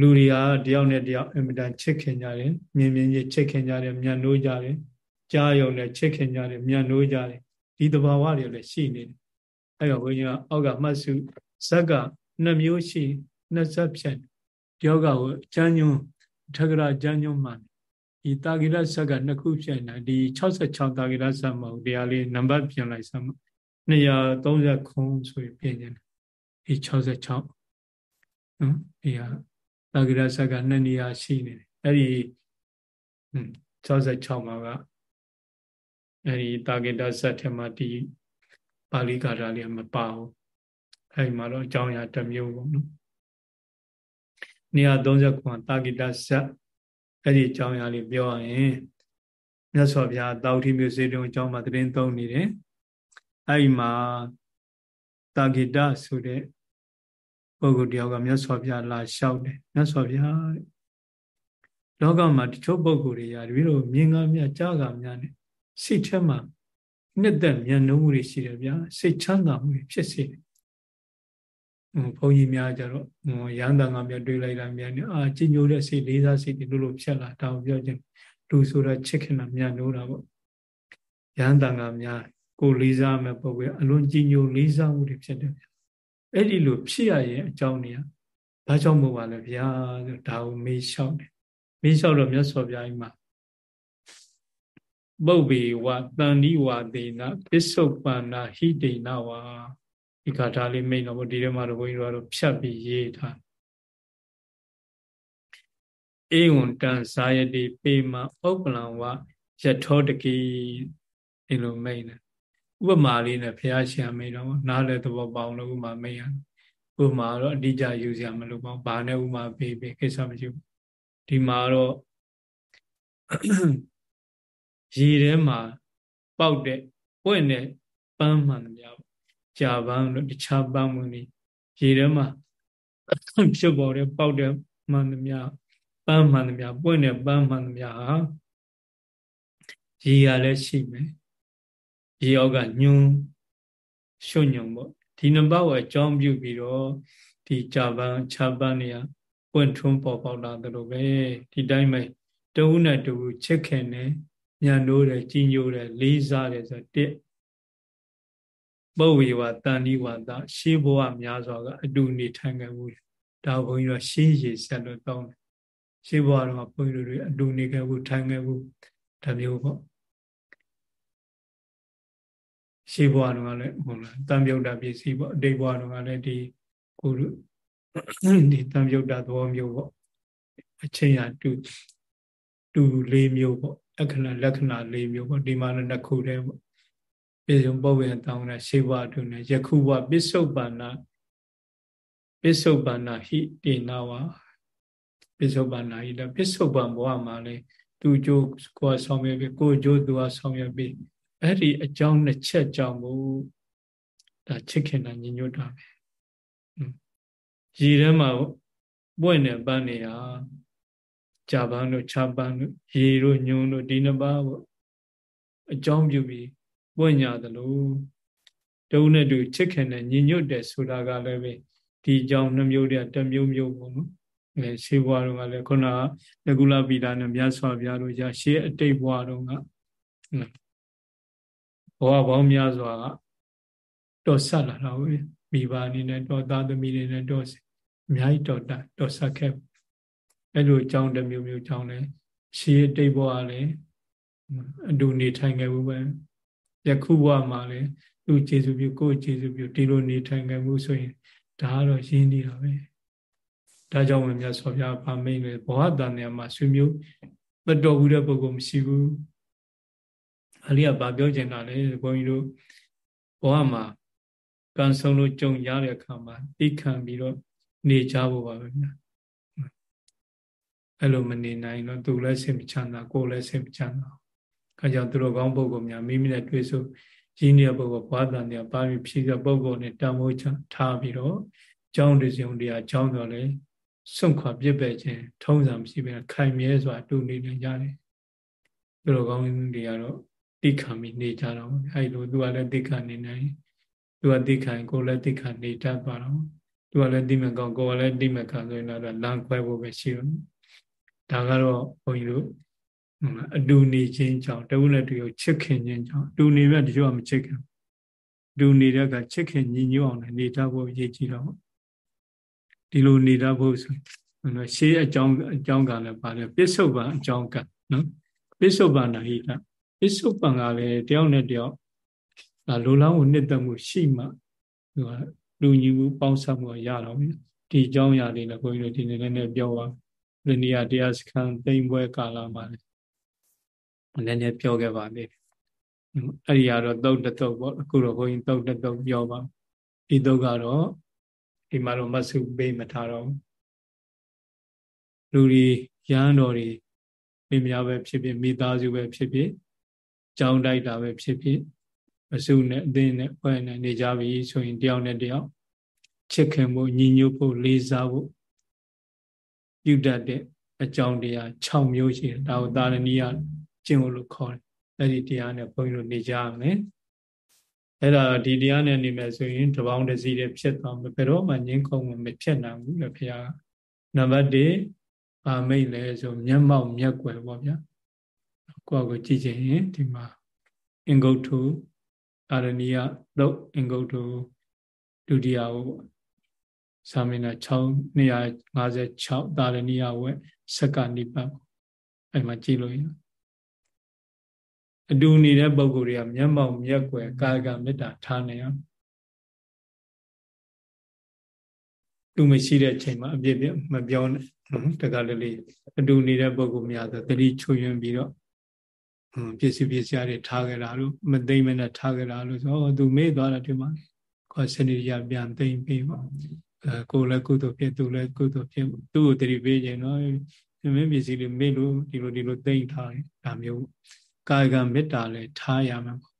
Speaker 1: လူတွေကတယောက်နဲ့တယောက်အင်မတန်ချစ်ခင်ကြတယ်မြင်မြင်ကြီးချစ်ခင်ကြတယ်မြန်နိုးကြတယ် ကြားရုံနဲ့ချစ်ခင်ကြတယ်မြန်နိုးကြတယ်ဒီတဘာဝတွေလည်းရှိနေတယ်အဲ့တော့ဘုန်းကြီးကအောက်ကမှတ်စုဇက်ကနှစ်မျိုးရှိနှစ်ဇက်ဖြစ်တယောက်ကကိုအချမ်းညွန်းထကရာချမ်းညွန်းမှဒီတာဂိရဇက်ကနှစ်ခုဖြစ်နေတာဒီ66တာဂိရဇက်မဟုတ်တရားလေးနံပါတ်ပြင်လိုက်စမ်း230ခုဆိုပြီးပြင်နေတယ်ဒီ66နော်ဒီဟာတာဂိရဇက်ကနှစ်နေရာရှိနေတယ်အဲ့ဒီ66မှာက အဲ့ဒီတာဂိတဇက်ထဲမှာဒီပါဠိကာထာလေးမပါဘူးအဲ့ဒီမှာတော့အကြောင်းအရာတစ်မျိုးပေါ့နော်139တာဂိတဇက်အဲ့ဒီအကြောင်းအရာလေးပြောရရင်မြတ်စွာဘုရားတောက်တိမျိုးစေတုံအကြောင်းမှာသတင်းသုံးနေတယ်အဲ့ဒီမှာတာဂိတဆိုတဲ့ပုဂ္ဂိုလ်တယောက်ကမြတ်စွာဘုရားလာလျှောက်တယ်မြတ်စွာဘုရားတဲ့လောကမှာတချို့ပုဂ္ဂိုလ်တွေရာတပည့်တော်မြင်ကားများကြားကားများနဲ့ စိတ်ထဲမှာနှစ်သက်မြန်နှုံးမှုတွေရှိတယ်ဗျာစိတ်ချမ်းသာမှုတွေဖြစ်စေတယ်ဘုန်းကြီးများကြတော့ရဟန္တာငါများတွေးလိုက်တာမြန်နေအာကြည်ညိုတဲ့စိတ်လေးစားစိတ်တွေလို့လို့ဖြစ်လာဒါကိုပြောခြင်းလူဆိုတာချစ်ခင်တာမြန်နိုးတာပေါ့ရဟန္တာငါများကိုလေးစားမဲ့ပုဂ္ဂိုလ်အလွန်ကြည်ညိုလေးစားမှုတွေဖြစ်တယ်ဗျာအဲ့ဒီလိုဖြစ်ရရင်အကြောင်းတွေကဘာကြောင့်မို့ပါလဲဗျာဆိုဒါကိုမေးလျှောက်တယ်မေးလျှောက်တော့မြတ်စွာဘုရားကြီးမှာ ပုပ်ဘေဝတန်ဒီဝသေနပစ္စုပန္နာဟိတေနဝါဒီကာထာလေးမိတ်တော့ဒီထဲမှာတော့ဘုန်းကြီးတို့ကတော့ဖြတ်ပြီးရေးထားအေဝံတံဇာယတိပေမဥပ္ပလံဝယထောတကိဒီလိုမိတ်နေဥပမာလေးနဲ့ဘုရားရှင်မိတ်တော့နားလည်းသဘောပေါအောင်လို့ဥပမာမိတ်ရဥပမာတော့အတိအကျယူစရာမလိုပါဘူးဘာနဲ့ဥပမာပေးပေးကိစ္စမရှိဘူးဒီမှာတော့ ရေထဲမှာပေါက်တဲ့ပွင့်တဲ့ပန်းမှန်များကြာပန်းတို့တခြားပန်းဝင်တွေရေထဲမှာဖြစ်ပေါ်တဲ့ပေါက်တဲ့မှန်သမျှပန်းမှန်သမျှပွင့်တဲ့ပန်းမှန်သမျှဟာရေရလည်းရှိမယ်ရေအောက်ကညွန်းရွှွညုံပေါ့ဒီနှစ်ပါးကိုအကြောင်းပြုပြီးတော့ဒီကြာပန်းခြားပန်းတွေကပွင့်ထွန်းပေါ်ပေါက်လာတယ်လို့ပဲဒီတိုင်းပဲတဝုနဲ့တဝုချစ်ခင်နေ ညံနိုးတယ်ကြီးညိုတယ်လေးစားတယ်ဆိုတစ်ပုဝေဝတန်ဒီဝါဒရှေးဘဝများစွာကအတူနေထိုင်ခဲ့မှုဒါဘုန်းကြီးတို့ရှေးရည်ဆက်လို့တောင်းတယ်ရှေးဘဝတော့ဘုန်းကြီးတို့တွေအတူနေခဲ့မှုထိုင်ခဲ့မှုဒါမျိုးပေါ့ရှေးဘဝတော့လည်းဟုတ်လားတံပြုတ်တာပစ္စည်းပေါ့အတိတ်ဘဝတော့လည်းဒီကိုဒီတံပြုတ်တာသဘောမျိုးပေါ့အချိန်ရတူတူလေးမျိုးပေါ့ အခဏလက္ခဏာ၄မျိုးပေါ့ဒီမှာလည်းနှစ်ခုတည်းပေါ့ပြေဆုံးပုဗ္ဗေတောင်းတဲ့ရှေးဘဝအတွင်းယခုဘဝပစ္စုပန်နာပစ္စုပန်နာဟိတေနာဝပစ္စုပန်နာဟိတပစ္စုပန်ဘဝမှာလေသူကြိုးကိုယ်ဆောင်ရွက်ပြီးကိုယ်ကြိုးသူကဆောင်ရွက်ပြီးအဲ့ဒီအကြောင်းနှစ်ချက်ကြောင့်မို့ဒါချစ်ခင်တာညီညွတ်တာပဲရည်ထဲမှာပွင့်နေပန်းနေဟာ ဂျာပန်တို့ခြာပန်တို့ရေတို့ညုံတို့ဒီနှစ်ပါးပေါ့အကြောင်းပြုပြီးပွင့်ညာသလိုတုံးနဲ့တူချစ်ခင်တဲ့ညီညွတ်တယ်ဆိုတာကလည်းပဲဒီအကြောင်းနှမျိုးတည်းတစ်မျိုးမျိုးပေါ့နော်အဲရှေးဘွားတို့ကလည်းခုနကလကုလပိတာနဲ့မြတ်စွာဘုရားတို့ရရှေးအတိတ်ဘွားတို့ကဘဝပေါင်းများစွာကတော်ဆက်လာတော့မိဘအနေနဲ့တော်သားသမီးတွေနဲ့တော်အများကြီးတော်တာတော်ဆက်ခဲ့ အဲ့လိုအကြောင်းတစ်မျိုးမျိုးကြောင်းလဲရှေးအတိတ်ဘဝလည်းအတူနေထိုင်ခဲ့ဘူးပဲယခုဘဝမှာလည်းသူကျေစုပြုကိုယ်ကျေစုပြုဒီလိုနေထိုင်ခဲ့မှုဆိုရင်ဒါကတော့ရင်းနေတာပဲဒါကြောင့်မြတ်စွာဘုရားဗာမိန်လေဘဝတန်မြာမှာဆွေမျိုးမတော်ဘူးတဲ့ပုဂ္ဂိုလ်မရှိဘူးအလိကဗာပြောချင်တာလေဘုန်းကြီးတို့ဘဝမှာကံဆုံးလို့ကြုံရတဲ့အခါမှာသိခံပြီးတော့နေကြဖို့ပါပဲဗျာ အဲ့လိုမနေနိုင်တော့သူလည်းစိတ်မချမ်းသာကိုယ်လည်းစိတ်မချမ်းသာခါကြောင့်သူတို့ကောင်းပုဂ္ဂိုလ်များမိမိနဲ့တွေ့ဆိုရင်းနေတဲ့ပုဂ္ဂိုလ်ဘဝတန်တရားပါပြီးဖြည့်တဲ့ပုဂ္ဂိုလ်နဲ့တန်ဖိုးချထားပြီးတော့ကြောင်းတစုံတရားကြောင်းတော့လေစွန့်ခွာပြစ်ပယ်ခြင်းထုံးစံမရှိဘဲခိုင်မြဲစွာတူနေနေကြတယ်သူတို့ကောင်းတွေကတော့တိခံပြီးနေကြတော့အဲ့လိုသူကလည်းတိခံနေနိုင်သူကတိခံကိုလည်းတိခံနေတတ်ပါတော့သူကလည်းတိမကောင်းကိုကလည်းတိမခံဆိုရင်တော့လမ်းခွဲဖို့ပဲရှိတော့ ဒါကတော့ဘုန်းကြီးတို့အတူနေခြင်းကြောင့်တဝုနဲ့တူကိုချစ်ခင်ခြင်းကြောင့်အတူနေမြတ်တချို့ကမချစ်ခင်အတူနေတဲ့ကချစ်ခင်ညီညွတ်အောင်နေတတ်ဖို့ရည်ကြည်တော့ဒီလိုနေတတ်ဖို့ဆိုနော်ရှေးအကြောင်းအကြောင်းကလည်းပါတယ်ပစ္စုပန်အကြောင်းကနော်ပစ္စုပန်နာဟိတပစ္စုပန်ကလည်းတယောက်နဲ့တယောက်ဒါလိုလောင်းကိုနှစ်သက်မှုရှိမှဟိုလူညီမှုပေါင်းစပ်မှုရတော့ပြီဒီအကြောင်းအရာတွေလည်းဘုန်းကြီးတို့ဒီနေ့လည်းပြောပါ လနီယာတရားစခန်းတိမ်ပွဲကာလမှာလည်းနည်းနည်းပြောခဲ့ပါသေးတယ်အဲ့ဒီကတော့တုတ်တတုတ်ပေါ့အခုတော့ဘုန်းကြီးတုတ်တတုတ်ပြောပါဒီတုတ်ကတော့ဒီမှာတော့မဆုပေးမထားတော့လူတွေရဟန်းတော်တွေမိများပဲဖြစ်ဖြစ်မိသားစုပဲဖြစ်ဖြစ်ကြောင်းတိုက်တာပဲဖြစ်ဖြစ်အစုနဲ့အသင်းနဲ့ဖွဲ့နဲ့နေကြပြီဆိုရင်တယောက်နဲ့တယောက်ချစ်ခင်ဖို့ညီညွတ်ဖို့လေးစားဖို့ ပြုတတ်တဲ့အကြောင်းတရား6မျိုးရှိတယ်ဒါကိုသာရဏီယကျင့်လို့ခေါ်တယ်အဲ့ဒီတရားနဲ့ဘုန်းကြီးတို့နေကြရမယ်အဲ့ဒါဒီတရားနဲ့နေမယ်ဆိုရင်တပေါင်းတစည်းတည်းဖြစ်သွားမယ်ဘယ်တော့မှငင်းခုံမဖြစ်နိုင်ဘူးလေဘုရားနံပါတ်1အာမိတ်လဲဆိုမျက်မှောက်မျက်ွယ်ပေါ့ဗျာကိုယ့်ကိုကြည့်ချင်ရင်ဒီမှာအင်္ဂုတ္ထုအာရဏီယသုတ်အင်္ဂုတ္ထုဒုတိယကို သာမဏေ6 256တာရဏီယဝက်စက္ကနိပတ်အဲ့မှာကြည့်လို့ရအတူနေတဲ့ပုံကိုယ်တွေကမျက်မှောက်မျက်ွယ်ကာယကမေတ္တာထားနေအောင်သူမရှိတဲ့ချိန်မှာအပြစ်ပြမပြောနဲ့တကယ်လေးအတူနေတဲ့ပုံကိုယ်များဆိုတတိချွေရင်ပြီးတော့ပစ္စည်းပစ္စည်းတွေထားကြတာလို့မသိမနဲ့ထားကြတာလို့ဆိုတော့သူမေ့သွားတာဒီမှာခေါ်စနေရပြန်သိမ့်ပြီးပေါ့အဲ ကိုယ်လည်းကုသိုလ်ဖြစ်သူလည်းကုသိုလ်ဖြစ်သူ့ကိုတတိပေးခြင်းတော့မင်းပစ္စည်းတွေမေ့လို့ဒီလိုဒီလိုသိမ့်ထားတယ်ဒါမျိုးကာယကမေတ္တာလည်းထားရမှာပေါ့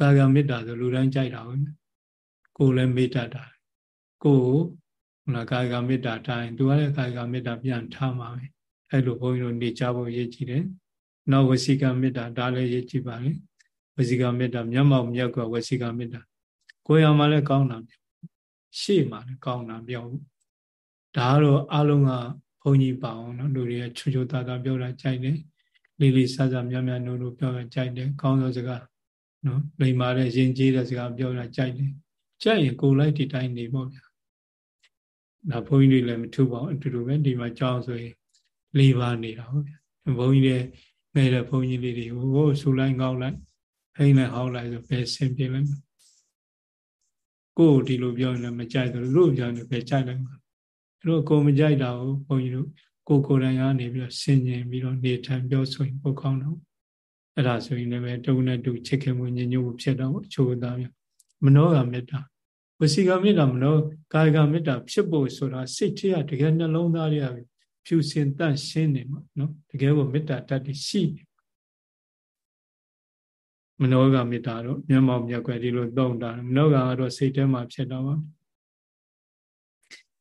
Speaker 1: ကာယကမေတ္တာဆိုလူတိုင်းကြိုက်တာပဲကိုယ်လည်းမေတ္တာတာကိုယ်ဟိုကာယကမေတ္တာတိုင်းသူကလည်းကာယကမေတ္တာပြန်ထားမှာပဲအဲ့လိုဘုန်းကြီးတို့နေကြဖို့ရည်ကြည်တယ်နောက်ဝစီကမေတ္တာဒါလည်းရည်ကြည်ပါလေဝစီကမေတ္တာမျက်မှောက်မျက်ကဝစီကမေတ္တာကိုယ်ရမှာလည်းကောင်းတာ ရှေ့မှာလည်းကောင်းတာပြောဘူးဒါကတော့အလုံးကဘုန်းကြီးပါအောင်နော်လူတွေကချွချွသားသားပြောတာကြိုက်တယ်လေးလေးဆဆမြမြနိုးနိုးပြောတာကြိုက်တယ်ကောင်းသောစကားနော်လိမ္မာတဲ့ရင်ကျေးတဲ့စကားပြောတာကြိုက်တယ်ကြိုက်ရင်ကိုယ်လိုက်ဒီတိုင်းနေပေါ့ဗျာဒါဘုန်းကြီးတွေလည်းမထူပါဘူးအတူတူပဲဒီမှာကြောင်းဆိုရင်လေးပါနေတာဟုတ်ဗျာဘုန်းကြီးတွေငယ်တဲ့ဘုန်းကြီးလေးတွေဟိုဆူလိုက်ကောင်းလိုက်ဟိန်းလိုက်ဟောက်လိုက်ဆိုပဲဆင်ပြေလိုက် ကိုယ်ဒီလိုပြောရင်လည်းမကြိုက်ဘူးလို့ပြောရင်ပဲကြိုက်လိုက်မှာတို့ကိုမကြိုက်တာကိုဘုန်းကြီးတို့ကိုကိုယ်တိုင်ကနေပြီးတော့ဆင်ញင်ပြီးတော့နေထိုင်ပြောဆိုရင်ပုတ်ကောင်းတော့အဲ့ဒါဆိုရင်လည်းတုံနဲ့တူချစ်ခင်မှုညညမှုဖြစ်တော့အချို့သားမျိုးမနောကမေတ္တာဝစီကမေတ္တာမနောကာယကမေတ္တာဖြစ်ဖို့ဆိုတာစိတ်ထဲကတကယ်နှလုံးသားရဖြူစင်တန့်ရှင်းနေမှာနော်တကယ်ကိုမေတ္တာတတ်ပြီးရှိနေ မနောကမေတ္တာတော့မျက်မှောက်မျက်ွယ်ဒီလိုသုံးတာမနောကကတော့စိတ်ထဲမှာဖြစ်တော့ပါ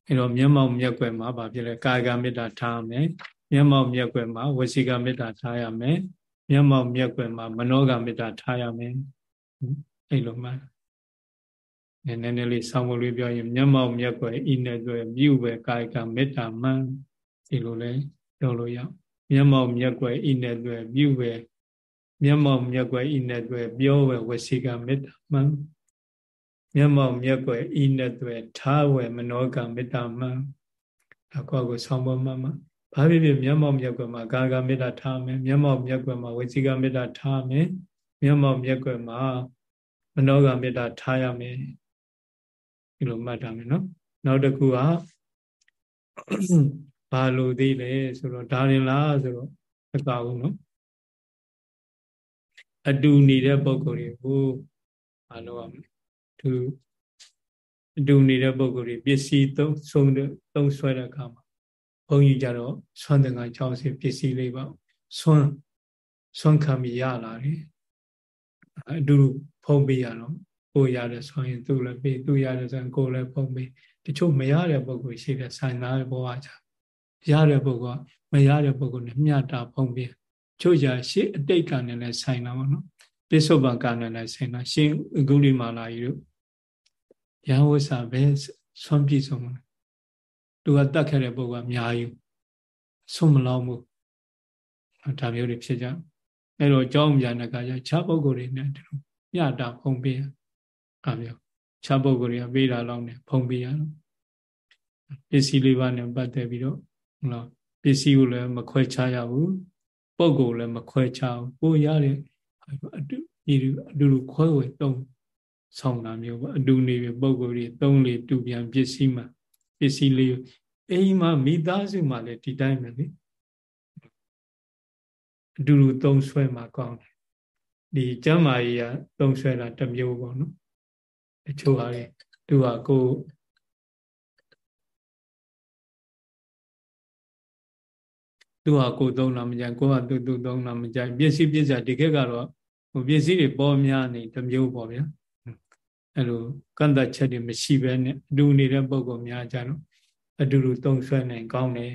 Speaker 1: အဲတော့မျက်မှောက်မျက်ွယ်မှာဗာဖြစ်လဲကာယကမေတ္တာထားမယ်မျက်မှောက်မျက်ွယ်မှာဝစီကမေတ္တာထားရမယ်မျက်မှောက်မျက်ွယ်မှာမနောကမေတ္တာထားရမယ်အဲ့လိုမှနည်းနည်းလေးဆောင်းဖို့လေးပြောရင်မျက်မှောက်မျက်ွယ်ဤနဲ့ဆိုမြုပ်ပဲကာယကမေတ္တာမှန်ဒီလိုလဲပြောလို့ရမျက်မှောက်မျက်ွယ်ဤနဲ့ဆိုမြုပ်ပဲ မျက်မှောက်မျက်ွယ်ဤနဲ့ဆိုပြောပဲဝစီကမေတ္တာမှန်မျက်မှောက်မျက်ွယ်ဤနဲ့ဆိုထားဝယ်မနောကမေတ္တာမှန်အကောကိုဆောင်းဖို့မှမှဘာဖြစ်ဖြစ်မျက်မှောက်မျက်ွယ်မှာကာကမေတ္တာထားမယ်မျက်မှောက်မျက်ွယ်မှာဝစီကမေတ္တာထားမယ်မျက်မှောက်မျက်ွယ်မှာမနောကမေတ္တာထားရမယ်ဒီလိုမှတ်ထားမယ်နော်နောက်တစ်ခုကဘာလို့သေးလဲဆိုတော့ဒါရင်လားဆိုတော့အကောက်နော် အတူနေတဲ့ပုံကိုယ်တွေကိုဘာလို့ရမလဲသူအတူနေတဲ့ပုံကိုယ်တွေပစ္စည်းသုံးဆုံးသုံးဆွဲတဲ့အခါမှာဘုန်းကြီးကြတော့ဆွမ်းတဲ့ကကြောင်းစီပစ္စည်းလေးပါဆွမ်းဆွမ်းခံပြီးရလာတယ်အတူဖုံးပေးရတော့ကိုရတယ်ဆိုရင်သူလည်းပေးသူရတယ်ဆိုရင်ကိုလည်းဖုံးပေးတချို့မရတဲ့ပုံကိုရှိတယ်ဆိုင်သားဘဝကြရတဲ့ပုံကမရတဲ့ပုံကိုလည်းမျှတာဖုံးပေး ချို့ကြရှေ့အတိတ်ကနဲ့လည်းဆိုင်တာပေါ့နော်ပိဿုပံကနဲ့လည်းဆိုင်တာရှင်ဂုလိမာလာကြီးတို့ရဟဝဆာပဲဆွမ်းပြည့်စုံတယ်သူကတတ်ခဲ့တဲ့ပုံကအများကြီးဆုံးမလောဘူးဒါမျိုးတွေဖြစ်ကြအဲ့တော့ကြောင်းပြန်တဲ့အခါကျခြားပုဂ္ဂိုလ်တွေနဲ့ဒီလိုညတာဖုံပေးအမျိုးခြားပုဂ္ဂိုလ်တွေကပေးတာလောက်နဲ့ဖုံပေးရတော့ပစ္စည်းလေးပါးနဲ့ပတ်သက်ပြီးတော့ဟုတ်လားပစ္စည်းကိုလည်းမခွဲခြားရဘူး ပုဂ္ဂိုလ်လည်းမခွဲခြားဘူးကိုရတဲ့အတူဒီအတူတူခွဲဝေတုံးဆောင်တာမျိုးပေါ့အတူနေပြီပုဂ္ဂိုလ်တွေသုံးလေတူပြန်ပစ္စည်းမှာပစ္စည်းလေးအိမ်မှာမိသားစုမှာလည်းဒီတိုင်းပဲလေအတူတူသုံးဆွဲမှာကောင်းတယ်ဒီကျမ်းမာရေးကသုံးဆွဲတာတစ်မျိုးပေါ့နော်တချို့ဟာလေသူကကို သူဟာကိုသုံးတာမကြိုက်ကိုကသူသူသုံးတာမကြိုက်ပစ္စည်းပစ္စည်းဒီခက်ကတော့ဟိုပစ္စည်းတွေပေါ်များနေတစ်မျိုးပေါ့ဗျာအဲ့လိုကန့်သက်ချက်တွေမရှိဘဲနဲ့အတူနေတဲ့ပုံကောင်များကြတော့အတူတူသုံးဆွဲနိုင်ကောင်းတယ်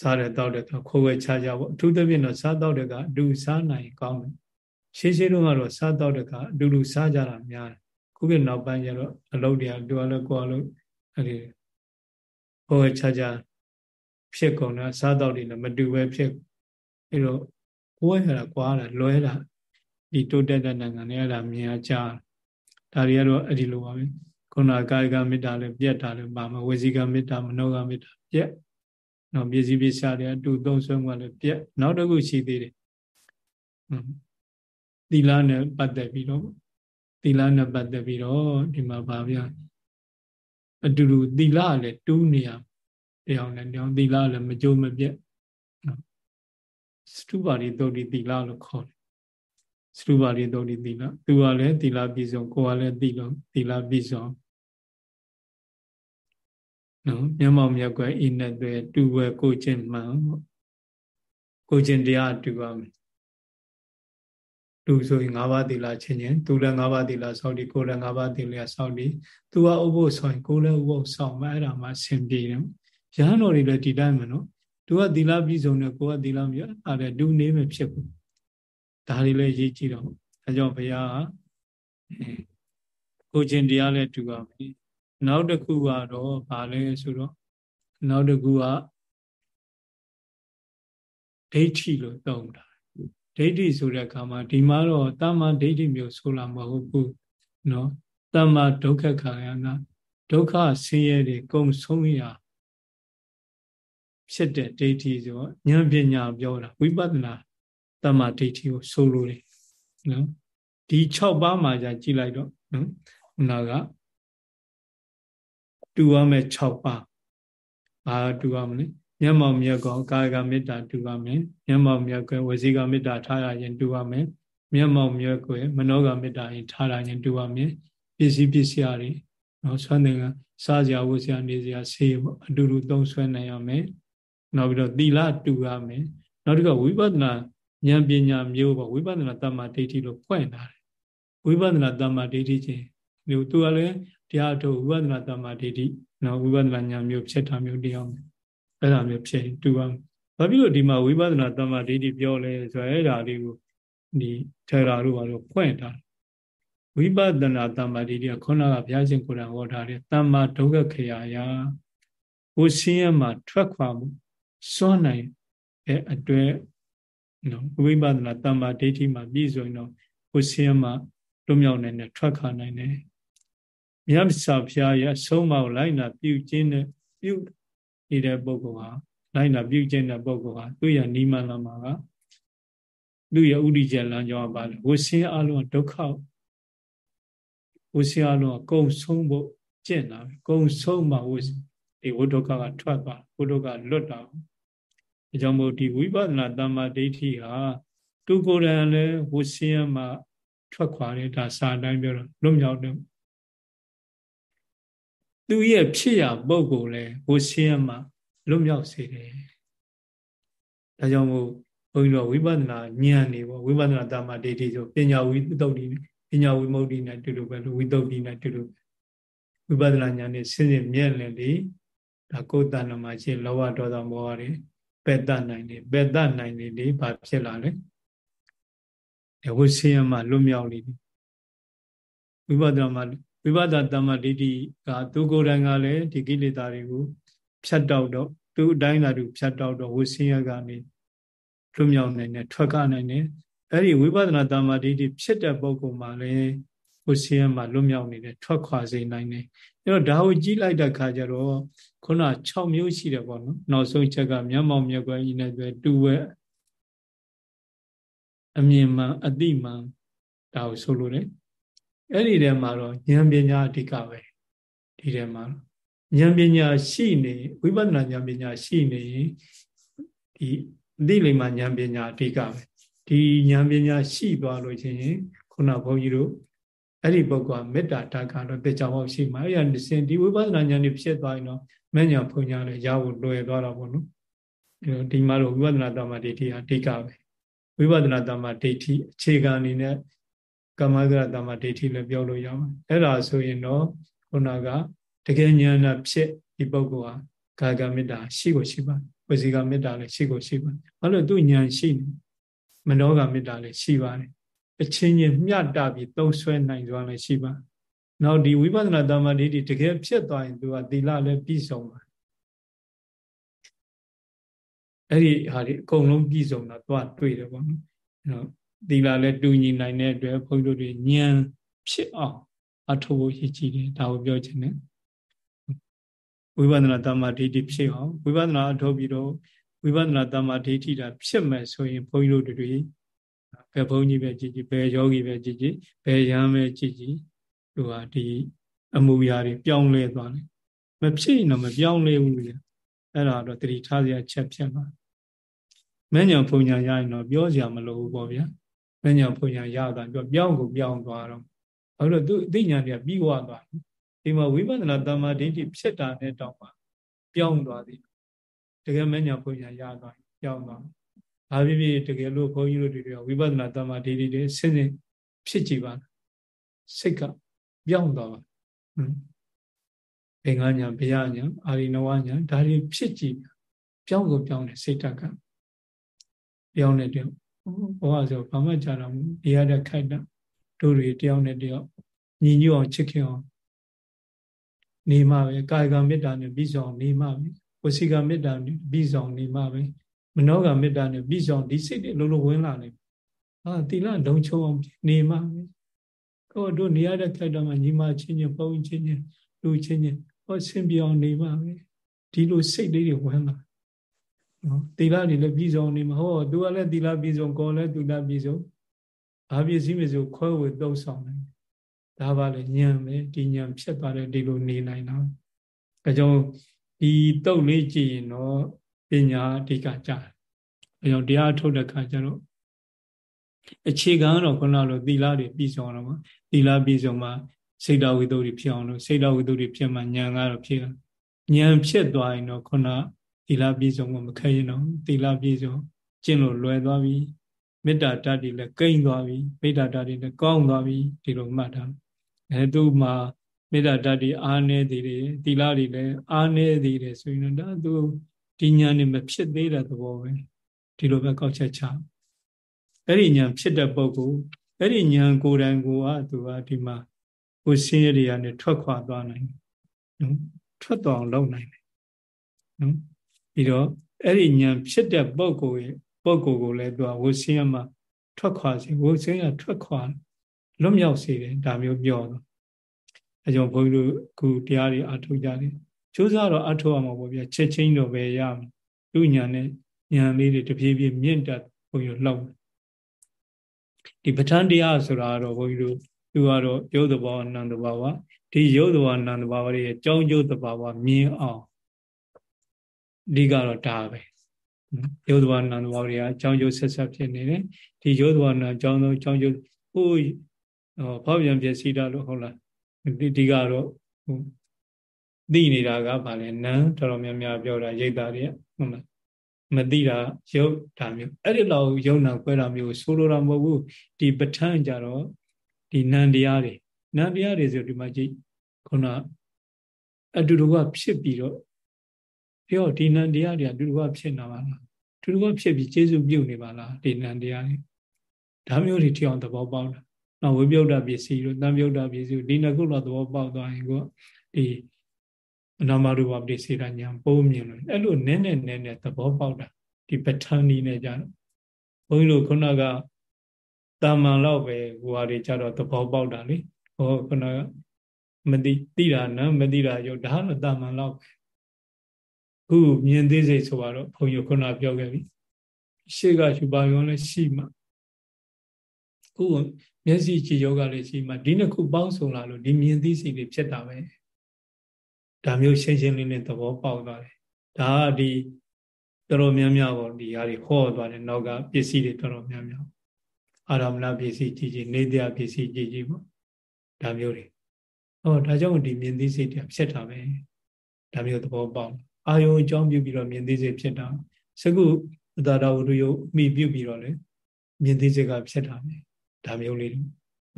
Speaker 1: စားတဲ့တောက်တဲ့ကခိုးဝဲချကြပေါ့အထူးသဖြင့်တော့စားတောက်တဲ့ကအတူစားနိုင်ကောင်းတယ်ရှေးရှေးတုန်းကတော့စားတောက်တဲ့ကအတူတူစားကြတာများတယ်ခုပြနောက်ပိုင်းကျတော့အလုပ်တွေကတူအလုပ်ကိုအလုပ်အဲ့ဒီခိုးဝဲချကြ ဖြစ်ကုန်တာစားတောက်တွေလည်းမတူပဲဖြစ်အဲ့တော့ကိုယ်ရတာကွာတာလွဲတာဒီတိုးတက်တဲ့နိုင်ငံတွေအဲ့ဒါမြင်ရကြဒါတွေကတော့အဲ့ဒီလိုပါပဲခုနကာယကမေတ္တာလည်းပြက်တာလည်းပါမယ်ဝစီကမေတ္တာမနောကမေတ္တာပြက်နော်ပစ္စည်းပစ္စယတွေအတူသုံးဆုံးကလည်းပြက်နောက်တစ်ခုရှိသေးတယ်သီလနဲ့ပတ်သက်ပြီးတော့သီလနဲ့ပတ်သက်ပြီးတော့ဒီမှာဗာဗျာအတူတူသီလလည်းတူးနေရ တရားနဲ့တရားသီလလည်းမကြိုးမပြက်နော်စတုပါရိသုတ်တိသီလလို့ခေါ်တယ်စတုပါရိသုတ်တိသီလသူကလည်းသီလပြည့်စုံကိုယ်ကလည်းသီလသီလပြည့်စုံနော်မျက်မှောက်မျက်ကွယ်ဤနဲ့တွေတူဝဲကိုချင်းမှန်ကိုချင်းတရားတူပါမယ်လူဆိုရင်၅ပါးသီလချင်းချင်းသူလည်း၅ပါးသီလစောင့်ဒီကိုလည်း၅ပါးသီလစောင့်ဒီသူကဥပုပ်ဆောင်ကိုလည်းဥပုပ်ဆောင်မအဲ့ဒါမှဆင်ပြေတယ် ရဟန်းတော်တွေလည်းဒီတိုင်းပဲနော်သူကသီလပြည့်စုံတယ်ကိုကသီလမပြည့်အားလည်းဒူနေမှဖြစ်ဘူးဒါတွေလည်းရေးကြည့်တော့အဲကြောင့်ဘုရားကိုချင်းတရားလည်းတူပါပြီနောက်တစ်ခုကတော့ဗာလဲဆိုတော့နောက်တစ်ခုကဒိဋ္ဌိလို့သုံးတာဒိဋ္ဌိဆိုတဲ့အခါမှာဒီမှာတော့တမ္မာဒိဋ္ဌိမျိုးဆိုလာမဟုတ်ဘူးနော်တမ္မာဒုက္ခခန္ဓာဒုက္ခဆင်းရဲတွေကုန်ဆုံးရာ ဖြစ်တဲ့ဒိဋ္ဌိဆိုဉာဏ်ပညာပြောတာဝိပဿနာတမ္မာဒိဋ္ဌိကိုဆိုလိုတယ်နော်ဒီ6ပါးမှာじゃကြည့်လိုက်တော့နော်ခုနကတူရမယ်6ပါးဘာတူရမလဲမျက်မှောက်မျက်ကောကာယကမေတ္တာတူပါမယ်မျက်မှောက်မျက်ကွယ်ဝစီကမေတ္တာထားရရင်တူပါမယ်မျက်မှောက်မျက်ကွယ်မနောကမေတ္တာရင်ထားရရင်တူပါမယ်ပစ္စည်းပစ္စည်းတွေနော်ဆွမ်းသင်္ကစားစရာဝတ်စရာနေစရာဆေးပေါ့အတူတူသုံးဆွဲနိုင်ရမယ် နောက်ပြီးတော့သီလတူရမယ်နောက်တစ်ခါဝိပဿနာဉာဏ်ပညာမျိုးပေါ့ဝိပဿနာတမ္မာဒိဋ္ဌိလို့ဖွင့်ထားတယ်ဝိပဿနာတမ္မာဒိဋ္ဌိချင်းဒီသူကလည်းတရားထုတ်ဝိပဿနာတမ္မာဒိဋ္ဌိနော်ဝိပဿနာဉာဏ်မျိုးဖြစ်တာမျိုးတရားမယ်အဲ့ဒါမျိုးဖြစ်တူပါဘာဖြစ်လို့ဒီမှာဝိပဿနာတမ္မာဒိဋ္ဌိပြောလဲဆိုတော့အဲ့ဒါလေးကိုဒီထေရာတို့ဘာလို့ဖွင့်ထားဝိပဿနာတမ္မာဒိဋ္ဌိကခုနကဘုရားရှင်ကိုယ်တော်ဟောထားတယ်တမ္မာဒုက္ခခေယယာဝိစင်းရမှာထွက်ခွာမှု စွန့်နိုင်တဲ့အတွက်နော်ဝိပဿနာတမ္မာဒိဋ္ဌိမှာပြည့်စုံတော့ဝိစင်းရမှာလွတ်မြောက်နိုင်တယ်ထွက်ခါနိုင်တယ်မြတ်စွာဘုရားရဲ့အဆုံးအမလိုက်နာပြုခြင်းနဲ့ပြုနေတဲ့ပုဂ္ဂိုလ်ဟာလိုက်နာပြုခြင်းတဲ့ပုဂ္ဂိုလ်ဟာသူ့ရဲ့နိမလမှာကသူ့ရဲ့ဥဒိကျလမ်းကြောင်းပါလေဝဆင်းအလုံးဒုက္ခဝဆင်းအလုံးကုံဆုံးဖို့ကျင့်တာကုံဆုံးမှဝဒီဝိဒုက္ခကထွက်သွားဝိဒုက္ခလွတ်တာ အကြောင်းမို့ဒီဝိပဿနာတမ္မာဒိဋ္ဌိဟာသူကိုယ်တိုင်လည်းဝဆင်းမှထွက်ခွာတယ်ဒါစာတိုင်းပြောတော့လွတ်မြောက်တယ်သူရဲ့ဖြစ်ရပုံကိုလည်းဝဆင်းမှလွတ်မြောက်စေတယ်ဒါကြောင့်မို့ဘုန်းကြီးတို့ဝိပဿနာဉာဏ်နေပေါ့ဝိပဿနာတမ္မာဒိဋ္ဌိဆိုပညာဝိသုတ်တိပညာဝိမု ക്തി နဲ့တူတူပဲလို့ဝိသုတ်တိနဲ့တူတူဝိပဿနာဉာဏ်နဲ့ဆင်းရဲမြဲလည်လေဒါကိုယ်တဏ္ဍမှာရှိလောဘဒေါသမောဟတွေ ပယ်တတ်နိုင်တယ်ပယ်တတ်နိုင်တယ်ဒီဘာဖြစ်လာလဲဝိဆင်းရမှာလွတ်မြောက်နေပြီဝိပဿနာမှာဝိပဿနာတမ္မာဒိဋ္ဌိကသူကိုယ်တိုင်ကလည်းဒီကိလေသာတွေကိုဖြတ်တောက်တော့သူအတိုင်းသာသူဖြတ်တောက်တော့ဝိဆင်းရကနေလွတ်မြောက်နိုင်တယ်ထွက်ကနိုင်တယ်အဲ့ဒီဝိပဿနာတမ္မာဒိဋ္ဌိဖြစ်တဲ့ပုဂ္ဂိုလ်မှာလည်းဝိဆင်းရမှာလွတ်မြောက်နေတယ်ထွက်ခွာစေနိုင်တယ် အဲ့တော့ဒါကိုကြည့်လိုက်တဲ့ခါကျတော့ခုန6မျိုးရှိတယ်ပေါ့နော်နောက်ဆုံးချက်ကမျက်မှောက်မျက်ကွယ်ဤနဲ့ပဲတူဝဲအမြင်မှန်အတိမှန်ဒါကိုဆိုလို့တယ်အဲ့ဒီထဲမှာတော့ဉာဏ်ပညာအဓိကပဲဒီထဲမှာဉာဏ်ပညာရှိနေဝိပဿနာဉာဏ်ပညာရှိနေဒီအတိလိမ္မာဉာဏ်ပညာအဓိကပဲဒီဉာဏ်ပညာရှိသွားလို့ချင်းခုနဘုန်းကြီးတို့ အဲ့ဒီပုဂ္ဂိုလ်ကမေတ္တာဓာတ်ကတော့တေချာပေါက်ရှိမှာအဲ့ဒါစင်ဒီဝိပဿနာဉာဏ်นี่ဖြစ်သွားရင်တော့မဉ္ဇဉ်ဘုံညာလည်းရဖို့လွယ်သွားတာပေါ့နော်ဒီမှာတော့ဝိပဿနာတမ္မာဒိဋ္ဌိဟာအဓိကပဲဝိပဿနာတမ္မာဒိဋ္ဌိအခြေခံအနေနဲ့ကမ္မဂရတမ္မာဒိဋ္ဌိလည်းပြောလို့ရမှာအဲ့ဒါဆိုရင်တော့ခုနကတကယ်ဉာဏ်နဲ့ဖြစ်ဒီပုဂ္ဂိုလ်ဟာကာကမေတ္တာရှိကိုရှိပါဝစီကမေတ္တာလည်းရှိကိုရှိပါဘာလို့သူဉာဏ်ရှိနေမနောကမေတ္တာလည်းရှိပါတယ် အချင်းချင်းမျှတပြီးသုံးဆွဲနိုင်စွာလည်းရှိပါနောက်ဒီဝိပဿနာတမ္မာဒိဋ္ဌိတကယ်ဖြစ်သွားရင်သူကသီလလည်းပြည့်စုံပါအဲ့ဒီဟာဒီအကုန်လုံးပြည့်စုံတာသွားတွေ့တယ်ပေါ့နော်အဲ့တော့သီလလည်းတူညီနိုင်တဲ့အတွက်ဘုန်းကြီးတို့တွေဉာဏ်ဖြစ်အောင်အထောက်အရည်ကြည်တယ်ဒါကိုပြောချင်တယ်ဝိပဿနာတမ္မာဒိဋ္ဌိဖြစ်အောင်ဝိပဿနာအထောက်ပြီးတော့ဝိပဿနာတမ္မာဒိဋ္ဌိတာဖြစ်မယ်ဆိုရင်ဘုန်းကြီးတို့တွေ ဘယ်ဘုန်းကြီးပဲကြည်ကြည်ဘယ်ယောဂီပဲကြည်ကြည်ဘယ်ရဟန်းပဲကြည်ကြည်သူကဒီအမှုရာတွေပြောင်းလဲသွားတယ်မဖြစ်ရင်တော့မပြောင်းလဲဘူးလေအဲ့ဒါတော့တတိထားစရာချက်ဖြစ်မှာမဉ္ဇဉ်ဖုန်ညာရရင်တော့ပြောစရာမလိုဘူးပေါ့ဗျာမဉ္ဇဉ်ဖုန်ညာရတာပြောပြောင်းကိုပြောင်းသွားတော့ဘာလို့သူအသိဉာဏ်တွေကပြီးွားသွားဒီမှာဝိပဿနာတမ္မာဒိဋ္ဌိဖြစ်တာနဲ့တောင်မှပြောင်းသွားသည်တကယ်မဉ္ဇဉ်ဖုန်ညာရသွားပြောင်းသွား ဘာဖြစ်ဖြစ်တကယ်လို့ဘုန်းကြီးတို့တွေကဝိပဿနာတမ္မာဒိဋ္ဌိတွေဆင်းရဲဖြစ်ကြည့်ပါစိတ်ကပြောင်းသွားပါဘင်္ဂညာဘုရားညာအာရိနဝညာဒါတွေဖြစ်ကြည့်ပြောင်းကိုပြောင်းတယ်စိတ်တက်ကပြောင်းတဲ့တယောက်ဘောကဆိုဘာမှကြာတော့ဒီရတဲ့ခိုက်တာတို့တွေတယောက်နဲ့တယောက်ညီညွတ်အောင်ချစ်ခင်အောင်နေမှပဲကာယကမေတ္တာနဲ့ပြီးဆောင်နေမှပဲဝစီကမေတ္တာနဲ့ပြီးဆောင်နေမှပဲ မနောကမေတ္တာနဲ့ပြီးဆောင်ဒီစိတ်တွေလုံးလုံးဝင်လာနေဟာတိလလုံချုံအောင်နေမှပဲကိုတို့နေရတဲ့ခိုက်တော့မှညီမချင်းချင်းပုံချင်းချင်းလူချင်းချင်းဟောဆင်ပြောင်းနေမှပဲဒီလိုစိတ်လေးတွေဝင်လာနော်တိလတွေလည်းပြီးဆောင်နေမှာဟောသူကလည်းတိလပြီးဆောင်ကိုလည်းသူလပြီးဆောင်ဘာပစ္စည်းမဆိုခွဲဝေသုံးဆောင်တယ်ဒါပါလေညံပဲဒီညံဖြစ်သွားတယ်ဒီလိုနေနိုင်တာအဲကြောင့်ဒီတုတ်လေးကြည့်ရင်တော့ ပညာအဓိကကြတယ်အဲကြောင့်တရားထုတ်တဲ့ခါကျတော့အခြေခံတော့ခုနလိုသီလတွေပြည့်စုံအောင်ပါသီလပြည့်စုံမှစိတ်တော်ဝိတ္တုတွေဖြစ်အောင်လို့စိတ်တော်ဝိတ္တုတွေဖြစ်မှဉာဏ်ကတော့ဖြစ်လာဉာဏ်ဖြစ်သွားရင်တော့ခုနသီလပြည့်စုံမှမခဲရင်တော့သီလပြည့်စုံကျင့်လို့လွယ်သွားပြီမေတ္တာတတ်တွေလည်းကိမ့်သွားပြီမေတ္တာတတ်တွေလည်းကောင်းသွားပြီဒီလိုမှတ်ထားအဲသူမှာမေတ္တာတတ်တွေအားနေသေးတယ်သီလတွေလည်းအားနေသေးတယ်ဆိုရင်တော့သူ ဒီဉာဏ်နဲ့မဖြစ်သေးတဲ့သဘောပဲဒီလိုပဲကောက်ချက်ချအဲ့ဒီဉာဏ်ဖြစ်တဲ့ပုဂ္ဂိုလ်အဲ့ဒီဉာဏ်ကိုယ်တိုင်ကိုကသူကဒီမှာကိုယ်ဆင်းရဲတွေကနေထွက်ခွာသွားနိုင်တယ်နော်ထွက်သွားအောင်လုပ်နိုင်တယ်နော်ပြီးတော့အဲ့ဒီဉာဏ်ဖြစ်တဲ့ပုဂ္ဂိုလ်ရဲ့ပုဂ္ဂိုလ်ကိုလည်းသူကဝဆင်းရမှာထွက်ခွာစေဝဆင်းရထွက်ခွာလွတ်မြောက်စေတယ်ဒါမျိုးပြောတော့အဲကြောင့်ဘုန်းကြီးတို့ခုတရားတွေအထုတ်ကြတယ် ကျိုးစားတော့အထုတ်ရမှာပေါ့ဗျာချက်ချင်းတော့ပဲရမယ်လူညာနဲ့ညာလေးတွေတဖြည်းဖြည်းမြင့်တက်ဘုန်းကြီးတို့လောက်ဒီပဋ္ဌာန်းတရားဆိုတာတော့ဘုန်းကြီးတို့သူကတော့ရုပ်တဘာဝနန္တဘာဝဒီရုပ်တဘာဝနန္တဘာဝရဲ့အကြောင်းကျိုးတဘာဝမြင်အောင်အဓိကတော့ဒါပဲရုပ်တဘာဝနန္တဘာဝတွေကအကြောင်းကျိုးဆက်ဆက်ဖြစ်နေတယ်ဒီရုပ်တဘာဝနန္အကြောင်းသောအကြောင်းကျိုးဟိုဘောက်ပြန်ပြစီတာလို့ဟုတ်လားဒီဒီကတော့ဟို သိနေတာကဗာလဲနန်းတော်တော်များများပြောတာရိတ်တာတွေဟုတ်လားမသိတာရုပ်ဒါမျိုးအဲ့ဒီလောက်ယုံနာခွဲတာမျိုးဆိုလိုတာမဟုတ်ဘူးဒီပဋ္ဌာန်းကြတော့ဒီနန္တရားတွေနန္တရားတွေဆိုဒီမှာကြည့်ခုနအတူတူကဖြစ်ပြီးတော့ပြောဒီနန္တရားတွေအတူတူကဖြစ်နေပါလားအတူတူကဖြစ်ပြီးကျေစုပြုတ်နေပါလားဒီနန္တရားတွေဒါမျိုးတွေထီအောင်သဘောပေါက်တာနောက်ဝိပယုဒ္ဓပစ္စည်းတို့တံပယုဒ္ဓပစ္စည်းဒီနှစ်ခုတော့သဘောပေါက်သွားရင်ကိုဒီ အနာမရူပပစ္စည်းရညာပုံမြင်လို့အဲ့လိုနည်းနည်းနည်းနည်းသဘောပေါက်တာဒီပဋ္ဌာန်းဤနဲ့ကြတော့ဘုန်းကြီးတို့ခုနကတာမန်လောက်ပဲဟိုဟာတွေကြတော့သဘောပေါက်တာလေဟောခုနကမသိသိတာနော်မသိတာရုပ်ဒါတော့တာမန်လောက်ပဲခုမြင်သေးစိတ်ဆိုတော့ဘုန်းကြီးခုနပြောခဲ့ပြီရှေ့ကယူပါရောလည်းရှိမှခုမျက်စိကြည့်ယောဂလည်းရှိမှဒီနှစ်ခုပေါင်းစုံလာလို့ဒီမြင်သိစိတ်တွေဖြစ်တာပဲ ဒါမျိုးရှင်းရှင်းလင်းလင်းသဘောပေါက်သွားတယ်ဒါကဒီတော်တော်များများပေါ့ဒီဟာတွေဟောသွားတယ်နောက်ကပစ္စည်းတွေတော်တော်များများအာရမဏပစ္စည်းကြည်ကြည်နေတရားပစ္စည်းကြည်ကြည်ပေါ့ဒါမျိုးတွေဟောဒါကြောင့်ဒီမြင်သိစိတ်တွေဖြစ်တာပဲဒါမျိုးသဘောပေါက်အာယုံအကြောင်းပြုပြီးတော့မြင်သိစိတ်ဖြစ်တာစကုအတာတော်ဝိယုမိပြုပြီးတော့လေမြင်သိစိတ်ကဖြစ်တာပဲဒါမျိုးလေးသ